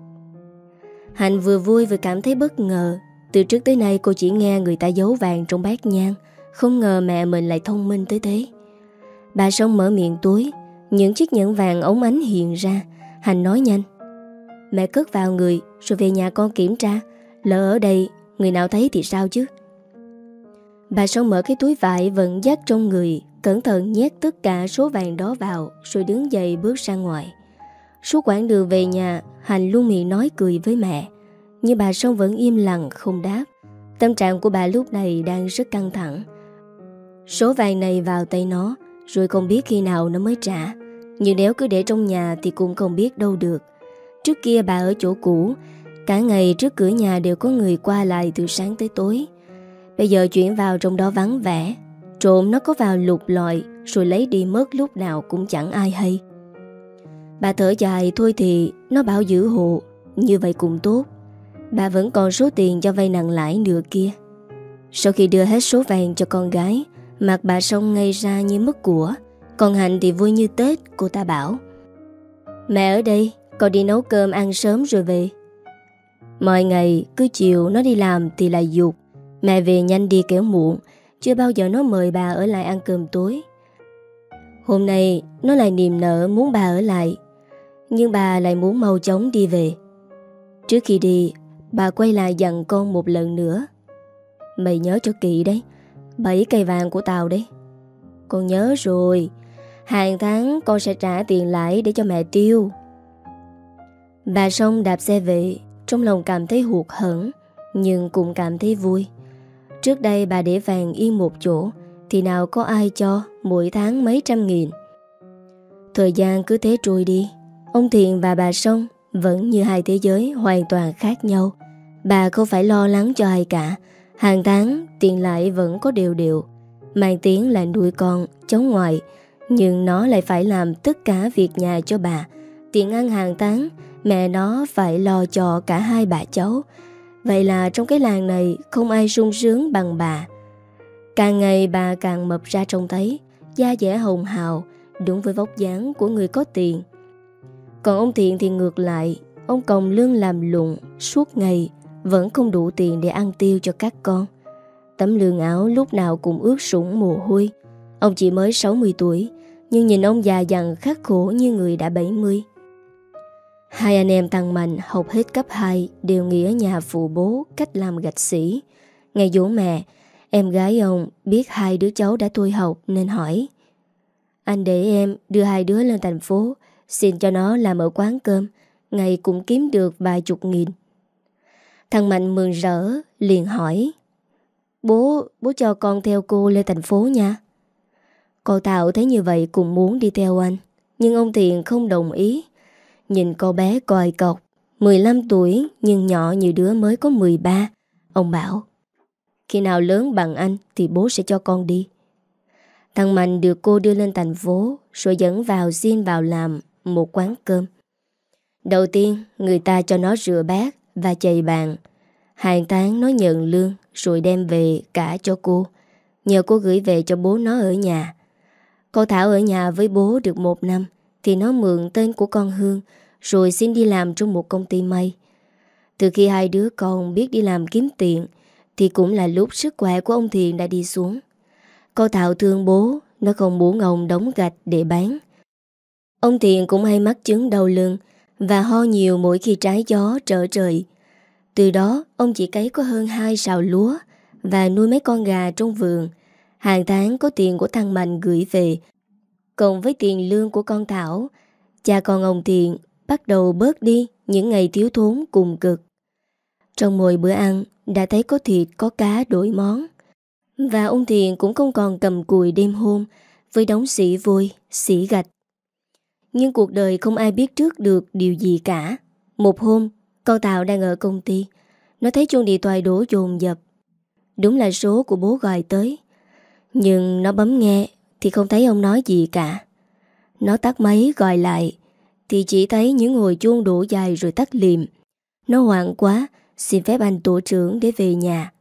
Hạnh vừa vui vừa cảm thấy bất ngờ từ trước tới nay, cô chỉ nghe người ta giấu vàng trong bát nhang. Không ngờ mẹ mình lại thông minh tới thế. Bà Sông mở miệng túi. Những chiếc nhẫn vàng ống ánh hiện ra. Hành nói nhanh. Mẹ cất vào người, rồi về nhà con kiểm tra. Lỡ ở đây, Người nào thấy thì sao chứ? Bà Sông mở cái túi vải vẫn dắt trong người, Cẩn thận nhét tất cả số vàng đó vào, Rồi đứng dậy bước ra ngoài. Suốt quãng đường về nhà Hành luôn miệng nói cười với mẹ. Nhưng bà Sông vẫn im lặng, không đáp. Tâm trạng của bà lúc này đang rất căng thẳng. Số vàng này vào tay nó, Rồi không biết khi nào nó mới trả. Nhưng nếu cứ để trong nhà Thì cũng không biết đâu được. Trước kia bà ở chỗ cũ, Cả ngày trước cửa nhà đều có người qua lại từ sáng tới tối. Bây giờ chuyển vào trong đó vắng vẻ, Trộm nó có vào lục lọi, Rồi lấy đi mất lúc nào cũng chẳng ai hay. Bà thở dài, thôi thì, Nó bảo giữ hộ, Như vậy cũng tốt. Bà vẫn còn số tiền cho vay nặng lãi nữa kia. Sau khi đưa hết số vàng cho con gái, Mặt bà sông ngay ra như mất của. Còn Hạnh thì vui như Tết, Cô ta bảo. Mẹ ở đây, Con đi nấu cơm ăn sớm rồi về. Mọi ngày, cứ chiều nó đi làm thì lại dục. Mẹ về nhanh đi kéo muộn, Chưa bao giờ nó mời bà ở lại ăn cơm tối. Hôm nay, nó lại niềm nở muốn bà ở lại, Nhưng bà lại muốn mau chóng đi về. Trước khi đi Bà quay lại dặn con một lần nữa. Mày nhớ cho kỹ đấy, Bảy cây vàng của tao đấy. Con nhớ rồi, Hàng tháng con sẽ trả tiền lãi để cho mẹ tiêu. Bà xong đạp xe về, Trong lòng cảm thấy hụt hẫng, Nhưng cũng cảm thấy vui. Trước đây bà để vàng yên một chỗ, Thì nào có ai cho Mỗi tháng mấy trăm nghìn. Thời gian cứ thế trôi đi, Ông Thiện và bà Sông Vẫn như hai thế giới hoàn toàn khác nhau. Bà không phải lo lắng cho ai cả. Hàng tháng, tiền lại vẫn có đều đều. Mang tiếng là nuôi con, Cháu ngoại. Nhưng nó lại phải làm tất cả việc nhà cho bà. Tiền ăn hàng tháng, Mẹ nó phải lo cho cả hai bà cháu. Vậy là trong cái làng này Không ai sung sướng bằng bà. Càng ngày bà càng mập ra trông thấy, Da dẻ hồng hào, Đúng với vóc dáng của người có tiền. Còn ông Thiện thì ngược lại, Ông còng lương làm lụng Suốt ngày. Vẫn không đủ tiền để ăn tiêu cho các con Tấm lương áo lúc nào cũng ướt sũng mồ hôi Ông chỉ mới 60 tuổi Nhưng nhìn ông già dặn khắc khổ như người đã 70 Hai anh em Tăng Mạnh học hết cấp 2 đều nghỉ ở nhà phụ bố cách làm gạch sĩ. Ngày dỗ mẹ, em gái ông biết hai đứa cháu đã thôi học nên hỏi. Anh để em đưa hai đứa lên thành phố, xin cho nó làm ở quán cơm, ngày cũng kiếm được vài chục nghìn. Thằng Mạnh mừng rỡ, liền hỏi. Bố, bố cho con theo cô lên thành phố nha. Cô Thảo thấy như vậy cũng muốn đi theo anh Nhưng ông Thiện không đồng ý. Nhìn cô bé coi cọc 15 tuổi nhưng nhỏ như đứa mới có 13 Ông bảo Khi nào lớn bằng anh thì bố sẽ cho con đi. Thằng Mạnh được cô đưa lên thành phố Rồi dẫn vào xin vào làm Một quán cơm. Đầu tiên người ta cho nó rửa bát và chày bàn. Hàng tháng nó nhận lương, Rồi đem về cả cho cô. Nhờ cô gửi về cho bố nó ở nhà. Cô Thảo ở nhà với bố được một năm, Thì nó mượn tên của con Hương, Rồi xin đi làm trong một công ty may. Từ khi hai đứa con biết đi làm kiếm tiền, Thì cũng là lúc sức khỏe của ông Thiện đã đi xuống. Cô Thảo thương bố, Nó không muốn ông đóng gạch để bán. Ông Thiện cũng hay mắc chứng đau lưng và ho nhiều mỗi khi trái gió trở trời. Từ đó ông chỉ cấy có hơn hai sào lúa Và nuôi mấy con gà trong vườn. Hàng tháng có tiền của thằng Mạnh gửi về Cộng với tiền lương của con Thảo. Cha con ông Thiện bắt đầu bớt đi những ngày thiếu thốn cùng cực. Trong mỗi bữa ăn đã thấy có thịt có cá đổi món. Và ông Thiện cũng không còn cầm cùi đêm hôm Với đống xỉ vôi, xỉ gạch. Nhưng cuộc đời không ai biết trước được điều gì cả. Một hôm, con Tào đang ở công ty. Nó thấy chuông điện thoại đổ dồn dập. Đúng là số của bố gọi tới. Nhưng nó bấm nghe Thì không thấy ông nói gì cả. Nó tắt máy gọi lại Thì chỉ thấy những hồi chuông đổ dài rồi tắt liềm Nó hoảng quá Xin phép anh tổ trưởng để về nhà.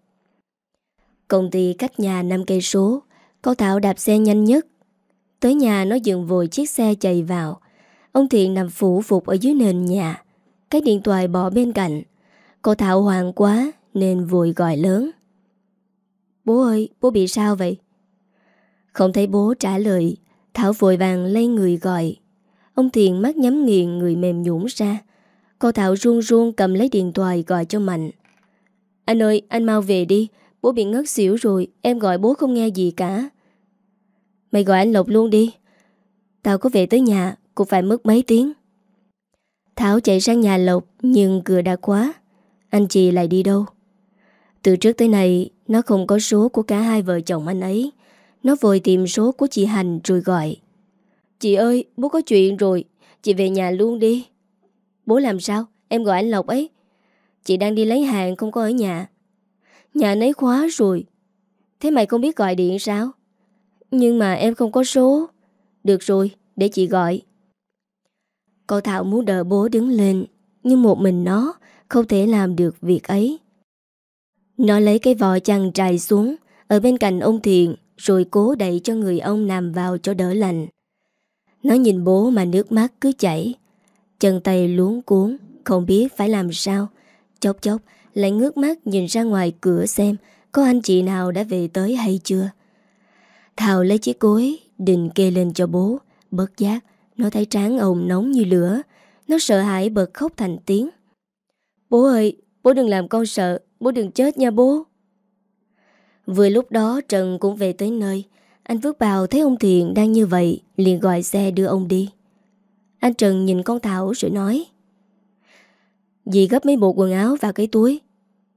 Công ty cách nhà 5 cây số. Con Thảo đạp xe nhanh nhất. Tới nhà nó dừng vội chiếc xe chạy vào. Ông Thiện nằm phủ phục ở dưới nền nhà. Cái điện thoại bỏ bên cạnh. Cô Thảo hoảng quá Nên vội gọi lớn. Bố ơi, bố bị sao vậy? Không thấy bố trả lời, Thảo vội vàng lấy người gọi. Ông Thiện mắt nhắm nghiền, người mềm nhũng ra. Cô Thảo run run cầm lấy điện thoại gọi cho Mạnh. Anh ơi, anh mau về đi, Bố bị ngất xỉu rồi, Em gọi bố không nghe gì cả. Mày gọi anh Lộc luôn đi. Tao có về tới nhà cũng phải mất mấy tiếng. Thảo chạy sang nhà Lộc, Nhưng cửa đã khóa. Anh chị lại đi đâu? Từ trước tới nay, Nó không có số của cả hai vợ chồng anh ấy. Nó vội tìm số của chị Hành rồi gọi. Chị ơi, bố có chuyện rồi. Chị về nhà luôn đi. Bố làm sao? Em gọi anh Lộc ấy. Chị đang đi lấy hàng, không có ở nhà. Nhà nấy khóa rồi. Thế mày không biết gọi điện sao? Nhưng mà em không có số. Được rồi, để chị gọi. Cậu Thảo muốn đỡ bố đứng lên Nhưng một mình nó Không thể làm được việc ấy. Nó lấy cái vò chăn trài xuống Ở bên cạnh ông Thiện Rồi cố đẩy cho người ông nằm vào cho đỡ lạnh. Nó nhìn bố mà nước mắt cứ chảy. Chân tay luống cuốn Không biết phải làm sao. Chốc chốc lại ngước mắt nhìn ra ngoài cửa xem có anh chị nào đã về tới hay chưa. Thảo lấy chiếc cối định kê lên cho bố, bất giác, nó thấy trán ông nóng như lửa, nó sợ hãi bật khóc thành tiếng. Bố ơi, bố đừng làm con sợ, bố đừng chết nha bố. Vừa lúc đó Trần cũng về tới nơi, anh Phước Bào thấy ông Thiện đang như vậy, liền gọi xe đưa ông đi. Anh Trần nhìn con Thảo rồi nói Dì gấp mấy bộ quần áo vào cái túi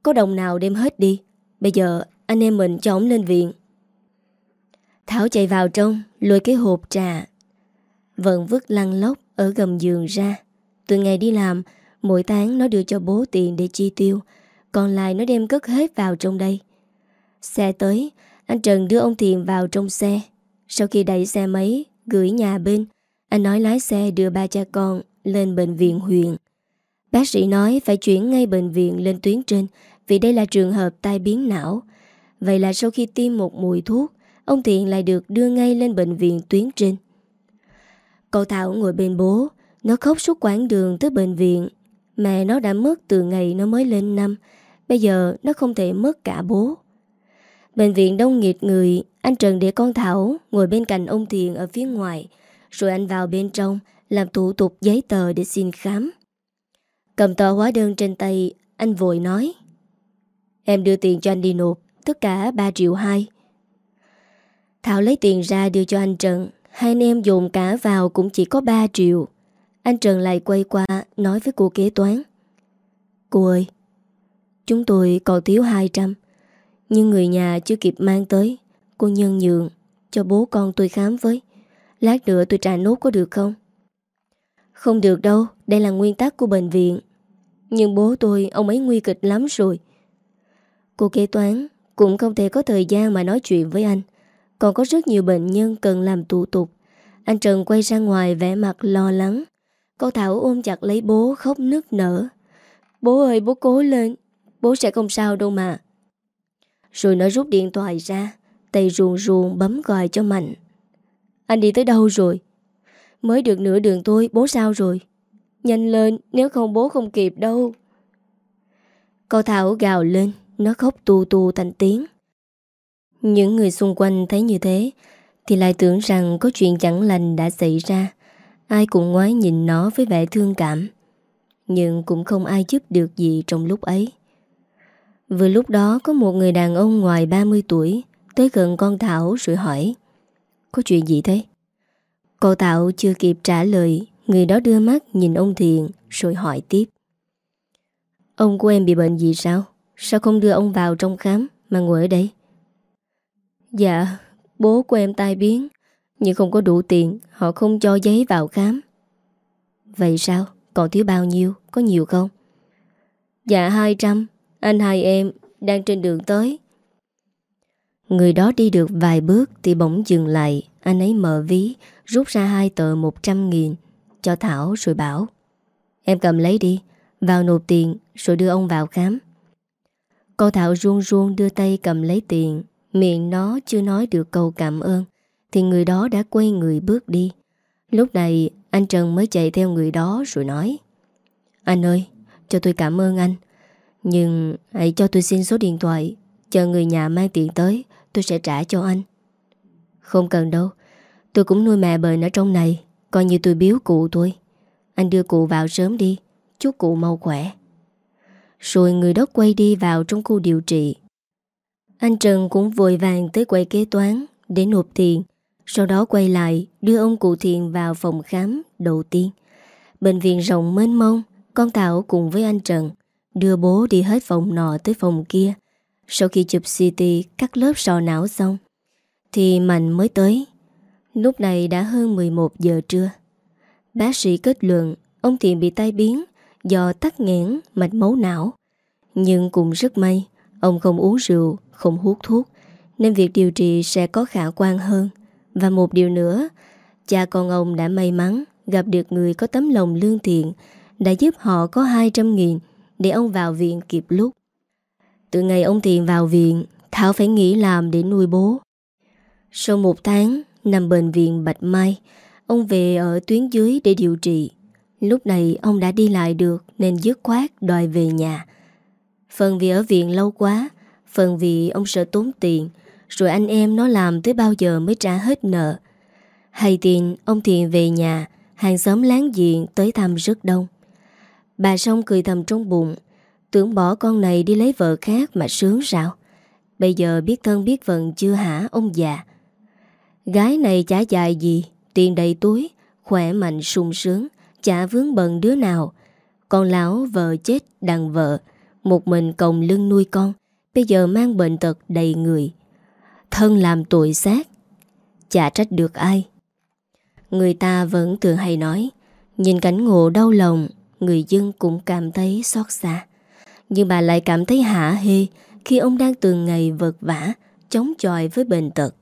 Có đồng nào đem hết đi Bây giờ anh em mình cho ổng lên viện Thảo chạy vào trong Lôi cái hộp trà vẫn vứt lăn lóc ở gầm giường ra Từ ngày đi làm Mỗi tháng nó đưa cho bố tiền để chi tiêu Còn lại nó đem cất hết vào trong đây Xe tới Anh Trần đưa ông Thiền vào trong xe Sau khi đẩy xe máy Gửi nhà bên Anh nói lái xe đưa ba cha con Lên bệnh viện huyện Bác sĩ nói phải chuyển ngay bệnh viện lên tuyến trên vì đây là trường hợp tai biến não. Vậy là sau khi tiêm một mùi thuốc, ông Thiện lại được đưa ngay lên bệnh viện tuyến trên. Cậu Thảo ngồi bên bố, nó khóc suốt quãng đường tới bệnh viện. Mẹ nó đã mất từ ngày nó mới lên năm, bây giờ nó không thể mất cả bố. Bệnh viện đông nghịt người, anh Trần để con Thảo ngồi bên cạnh ông Thiện ở phía ngoài, rồi anh vào bên trong làm thủ tục giấy tờ để xin khám. Cầm tờ hóa đơn trên tay Anh vội nói. Em đưa tiền cho anh đi nộp Tất cả 3 triệu 2 Thảo lấy tiền ra đưa cho anh Trần. Hai anh em dồn cả vào cũng chỉ có 3 triệu. Anh Trần lại quay qua, Nói với cô kế toán. Cô ơi, Chúng tôi còn thiếu 200 Nhưng người nhà chưa kịp mang tới. Cô nhân nhượng Cho bố con tôi khám với. Lát nữa tôi trả nốt có được không? Không được đâu, Đây là nguyên tắc của bệnh viện. Nhưng bố tôi, ông ấy nguy kịch lắm rồi. Cô kế toán Cũng không thể có thời gian mà nói chuyện với anh. Còn có rất nhiều bệnh nhân cần làm thủ tục. Anh Trần quay ra ngoài vẻ mặt lo lắng. Cô Thảo ôm chặt lấy bố, khóc nức nở. Bố ơi, bố cố lên. Bố sẽ không sao đâu mà. Rồi nó rút điện thoại ra, Tay ruồn ruồn bấm gọi cho Mạnh. Anh đi tới đâu rồi? Mới được nửa đường tôi Bố sao rồi? Nhanh lên, nếu không bố không kịp đâu. Cô Thảo gào lên, Nó khóc tu tu thành tiếng. Những người xung quanh thấy như thế, Thì lại tưởng rằng Có chuyện chẳng lành đã xảy ra Ai cũng ngoái nhìn nó với vẻ thương cảm, Nhưng cũng không ai giúp được gì trong lúc ấy Vừa lúc đó, có một người đàn ông ngoài 30 tuổi Tới gần con Thảo rồi hỏi, Có chuyện gì thế? Cô Thảo chưa kịp trả lời, Người đó đưa mắt nhìn ông Thiện Rồi hỏi tiếp, Ông của em bị bệnh gì sao? Sao không đưa ông vào trong khám Mà ngồi ở đây? Dạ Bố của em tai biến, Nhưng không có đủ tiền, Họ không cho giấy vào khám Vậy sao? Còn thiếu bao nhiêu? Có nhiều không? Dạ 200 Anh hai em đang trên đường tới Người đó đi được vài bước Thì bỗng dừng lại Anh ấy mở ví, Rút ra hai tờ 100 nghìn Cho Thảo rồi bảo, Em cầm lấy đi, Vào nộp tiền rồi đưa ông vào khám Cô Thảo ruông ruông đưa tay cầm lấy tiền Miệng nó chưa nói được câu cảm ơn, Thì người đó đã quay người bước đi. Lúc này, anh Trần mới chạy theo người đó rồi nói, Anh ơi, Cho tôi cảm ơn anh, Nhưng hãy cho tôi xin số điện thoại, Chờ người nhà mang tiền tới, Tôi sẽ trả cho anh. Không cần đâu, Tôi cũng nuôi mẹ bệnh ở trong này, Coi như tôi biếu cụ tôi. Anh đưa cụ vào sớm đi, Chúc cụ mau khỏe. Rồi người đó quay đi vào trong khu điều trị. Anh Trần cũng vội vàng tới quay kế toán Để nộp tiền. Sau đó quay lại đưa ông cụ Thiện vào phòng khám đầu tiên. Bệnh viện rộng mênh mông Con Thảo cùng với anh Trần Đưa bố đi hết phòng nọ tới phòng kia. Sau khi chụp CT cắt lớp sọ não xong Thì Mạnh mới tới. Lúc này đã hơn 11 giờ trưa. Bác sĩ kết luận Ông Thiện bị tai biến Do tắc nghẽn mạch máu não. Nhưng cũng rất may Ông không uống rượu, không hút thuốc, Nên việc điều trị sẽ có khả quan hơn. Và một điều nữa, Cha con ông đã may mắn Gặp được người có tấm lòng lương thiện, Đã giúp họ có 200 nghìn Để ông vào viện kịp lúc. Từ ngày ông Thiện vào viện, Thảo phải nghỉ làm để nuôi bố. Sau một tháng Nằm bệnh viện Bạch Mai, Ông về ở tuyến dưới để điều trị. Lúc này ông đã đi lại được Nên dứt khoát đòi về nhà. Phần vì ở viện lâu quá Phần vì ông sợ tốn tiền, Rồi anh em nó làm tới bao giờ mới trả hết nợ. Hay tin ông Thiện về nhà, Hàng xóm láng giềng tới thăm rất đông. Bà song cười thầm trong bụng, Tưởng bỏ con này đi lấy vợ khác mà sướng sao? Bây giờ biết thân biết vận chưa hả, ông già? Gái này chả dài gì, Tiền đầy túi, Khỏe mạnh sung sướng, Chả vướng bận đứa nào. Con lão vợ chết đằng vợ, Một mình còng lưng nuôi con. Bây giờ mang bệnh tật đầy người. Thân làm tội sát Chả trách được ai. Người ta vẫn thường hay nói, Nhìn cảnh ngộ đau lòng, Người dân cũng cảm thấy xót xa. Nhưng bà lại cảm thấy hả hê Khi ông đang từng ngày vật vả, Chống chọi với bệnh tật.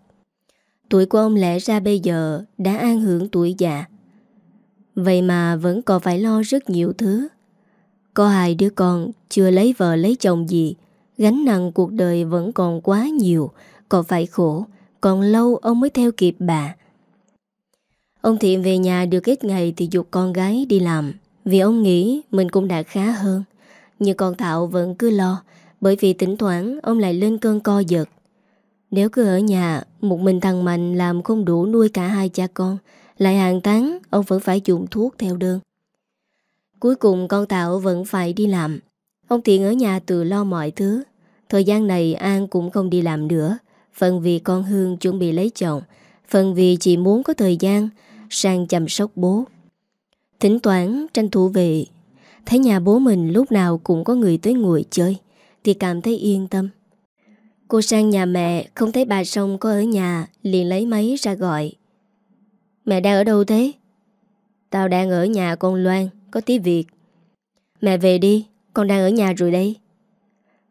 Tuổi của ông lẽ ra bây giờ Đã an hưởng tuổi già. Vậy mà vẫn còn phải lo rất nhiều thứ. Có hai đứa con Chưa lấy vợ lấy chồng gì Gánh nặng cuộc đời vẫn còn quá nhiều Còn phải khổ, Còn lâu ông mới theo kịp bà? Ông Thiện về nhà được ít ngày Thì dục con gái đi làm. Vì ông nghĩ mình cũng đã khá hơn. Nhưng con Thảo vẫn cứ lo, Bởi vì tỉnh thoảng ông lại lên cơn co giật. Nếu cứ ở nhà, Một mình thằng Mạnh làm không đủ nuôi cả hai cha con, Lại hàng tháng Ông vẫn phải dùng thuốc theo đơn. Cuối cùng con Thảo vẫn phải đi làm. Ông Thiện ở nhà tự lo mọi thứ. Thời gian này An cũng không đi làm nữa. Phần vì con Hương chuẩn bị lấy chồng, Phần vì chị muốn có thời gian Sang chăm sóc bố. Thỉnh thoảng tranh thủ về. Thấy nhà bố mình lúc nào cũng có người tới ngồi chơi, Thì cảm thấy yên tâm. Cô sang nhà mẹ, Không thấy bà Sông có ở nhà, Liền lấy máy ra gọi. Mẹ đang ở đâu thế? Tao đang ở nhà con Loan, Có tí việc. Mẹ về đi. Con đang ở nhà rồi đây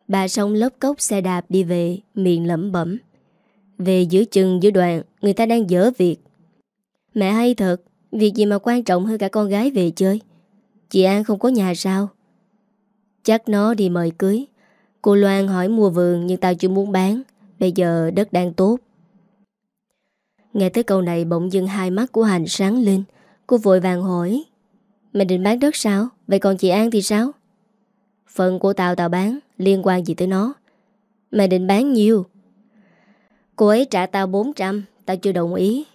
Bà xong lớp cốc xe đạp đi về, Miệng lẩm bẩm. Về giữa chừng giữa đoạn Người ta đang dở việc. Mẹ hay thật, Việc gì mà quan trọng hơn cả con gái về chơi? Chị An không có nhà sao? Chắc nó đi mời cưới. Cô Loan hỏi mua vườn Nhưng tao chưa muốn bán. Bây giờ đất đang tốt. Nghe tới câu này bỗng dưng hai mắt của Hành sáng lên. Cô vội vàng hỏi Mình định bán đất sao? Vậy còn chị An thì sao? Phần của tao tao bán Liên quan gì tới nó. Mày định bán nhiêu Cô ấy trả tao 400 Tao chưa đồng ý.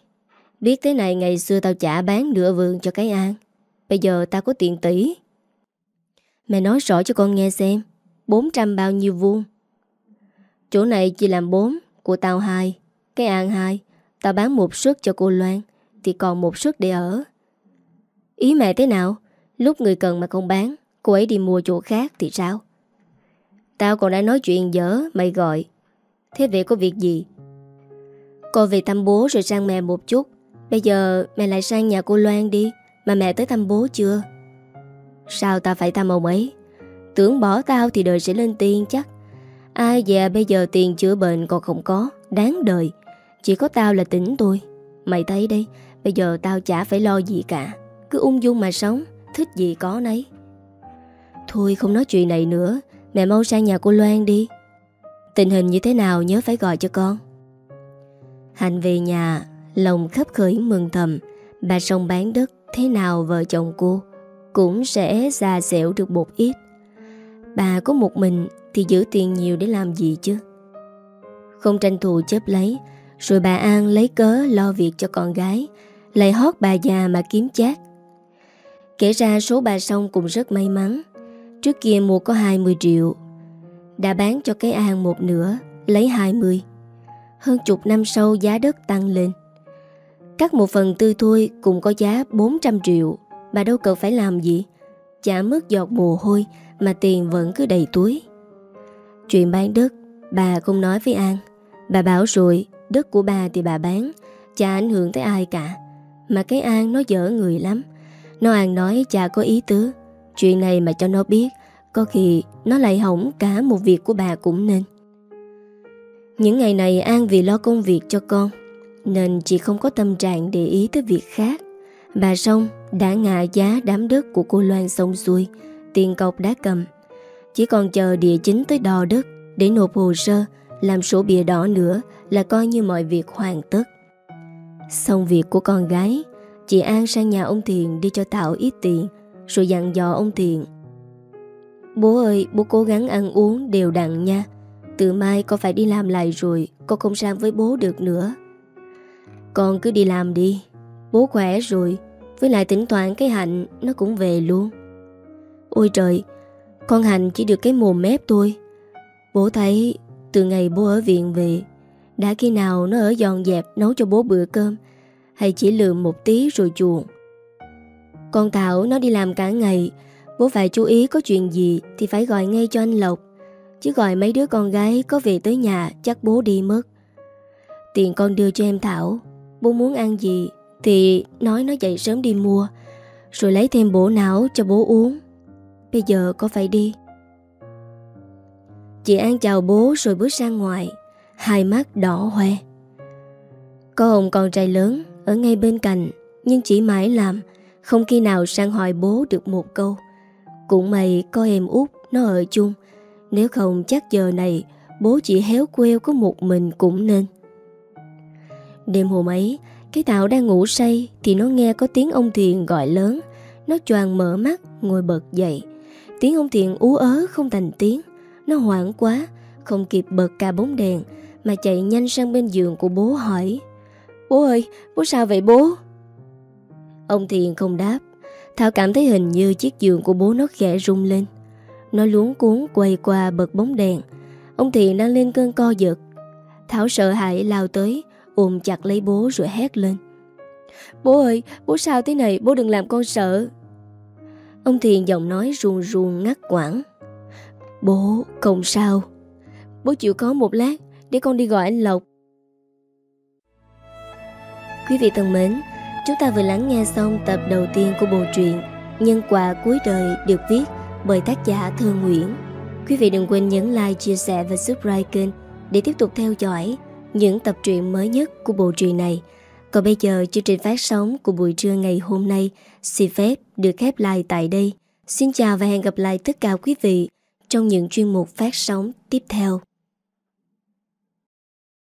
Biết thế này ngày xưa tao trả bán nửa vườn cho cái An. Bây giờ tao có tiền tỷ. Mẹ nói rõ cho con nghe xem 400 bao nhiêu vuông? Chỗ này chỉ làm 4 Của tao 2 Cái An 2 Tao bán một suất cho cô Loan, Thì còn một suất để ở. Ý mẹ thế nào? Lúc người cần mà không bán Cô ấy đi mua chỗ khác thì sao? Tao còn đang nói chuyện dở, Mày gọi. Thế về có việc gì? Con về thăm bố rồi sang mẹ một chút. Bây giờ mẹ lại sang nhà cô Loan đi, Mà mẹ tới thăm bố chưa? Sao ta phải thăm ông ấy? Tưởng bỏ tao thì đời sẽ lên tiên chắc. Ai già bây giờ tiền chữa bệnh còn không có, Đáng đời. Chỉ có tao là tỉnh tôi Mày thấy đây, Bây giờ tao chả phải lo gì cả. Cứ ung dung mà sống, Thích gì có nấy. Thôi không nói chuyện này nữa. Mẹ mau sang nhà cô Loan đi. Tình hình như thế nào nhớ phải gọi cho con. Hạnh về nhà, Lòng khắp khởi mừng thầm. Bà sông bán đất, Thế nào vợ chồng cô Cũng sẽ già xẻo được một ít. Bà có một mình Thì giữ tiền nhiều để làm gì chứ? Không tranh thủ chấp lấy, Rồi bà An lấy cớ lo việc cho con gái, Lại hót bà già mà kiếm chát. Kể ra số bà sông cũng rất may mắn. Trước kia mua có 20 triệu, Đã bán cho cái An một nửa, Lấy 20 Hơn chục năm sau giá đất tăng lên. Cắt một phần tư thôi cũng có giá 400 triệu. Bà đâu cần phải làm gì? Chả mất giọt mồ hôi Mà tiền vẫn cứ đầy túi. Chuyện bán đất, Bà không nói với An. Bà bảo rồi, Đất của bà thì bà bán, Chả ảnh hưởng tới ai cả. Mà cái An nó dở người lắm. Nó An nói chả có ý tứ. Chuyện này mà cho nó biết, Có khi nó lại hỏng cả một việc của bà cũng nên. Những ngày này An vì lo công việc cho con, Nên chị không có tâm trạng để ý tới việc khác. Bà Sông đã ngạ giá đám đất của cô Loan xong xuôi, Tiền cọc đã cầm. Chỉ còn chờ địa chính tới đo đất Để nộp hồ sơ, Làm sổ bìa đỏ nữa Là coi như mọi việc hoàn tất. Xong việc của con gái, Chị An sang nhà ông Thiền đi cho Thảo ít tiền. Rồi dặn dò ông thiện, Bố ơi bố cố gắng ăn uống đều đặn nha. Từ mai con phải đi làm lại rồi Con không sang với bố được nữa. Con cứ đi làm đi. Bố khỏe rồi Với lại tỉnh thoảng cái Hạnh Nó cũng về luôn. Ôi trời Con Hạnh chỉ được cái mồm mép thôi. Bố thấy từ ngày bố ở viện về Đã khi nào nó ở dọn dẹp Nấu cho bố bữa cơm Hay chỉ lượm một tí rồi chuồng con Thảo, nó đi làm cả ngày. Bố phải chú ý có chuyện gì Thì phải gọi ngay cho anh Lộc. Chứ gọi mấy đứa con gái có về tới nhà, Chắc bố đi mất. Tiền con đưa cho em Thảo. Bố muốn ăn gì thì nói nó dậy sớm đi mua, Rồi lấy thêm bổ não cho bố uống. Bây giờ có phải đi? Chị An chào bố rồi bước sang ngoài. Hai mắt đỏ hoe. Có ông con trai lớn Ở ngay bên cạnh, Nhưng chỉ mãi làm không khi nào sang hỏi bố được một câu. Cũng mày có em út, Nó ở chung. Nếu không chắc giờ này, Bố chỉ héo queo có một mình cũng nên. Đêm hôm ấy, cái Tạo đang ngủ say Thì nó nghe có tiếng ông Thiện gọi lớn. Nó choàng mở mắt, ngồi bật dậy. Tiếng ông Thiện ú ớ không thành tiếng. Nó hoảng quá, Không kịp bật cả bóng đèn, Mà chạy nhanh sang bên giường của bố hỏi. Bố ơi, bố sao vậy bố? Ông Thiện không đáp Thảo cảm thấy hình như chiếc giường của bố nó khẽ rung lên Nó luống cuốn quay qua bật bóng đèn Ông Thiện đang lên cơn co giật Thảo sợ hãi lao tới ôm chặt lấy bố rồi hét lên. Bố ơi, bố sao thế này, bố đừng làm con sợ. Ông Thiền giọng nói ruồn ruồn ngắt quãng. Bố, không sao. Bố chịu có một lát, để con đi gọi anh Lộc. Quý vị thân mến, chúng ta vừa lắng nghe xong tập đầu tiên của bộ truyện Nhân quả cuối đời được viết bởi tác giả Thơ Nguyễn. Quý vị đừng quên nhấn like, chia sẻ và subscribe kênh để tiếp tục theo dõi những tập truyện mới nhất của bộ truyện này. Còn bây giờ, chương trình phát sóng của buổi trưa ngày hôm nay xin phép được khép lại tại đây. Xin chào và hẹn gặp lại tất cả quý vị trong những chuyên mục phát sóng tiếp theo.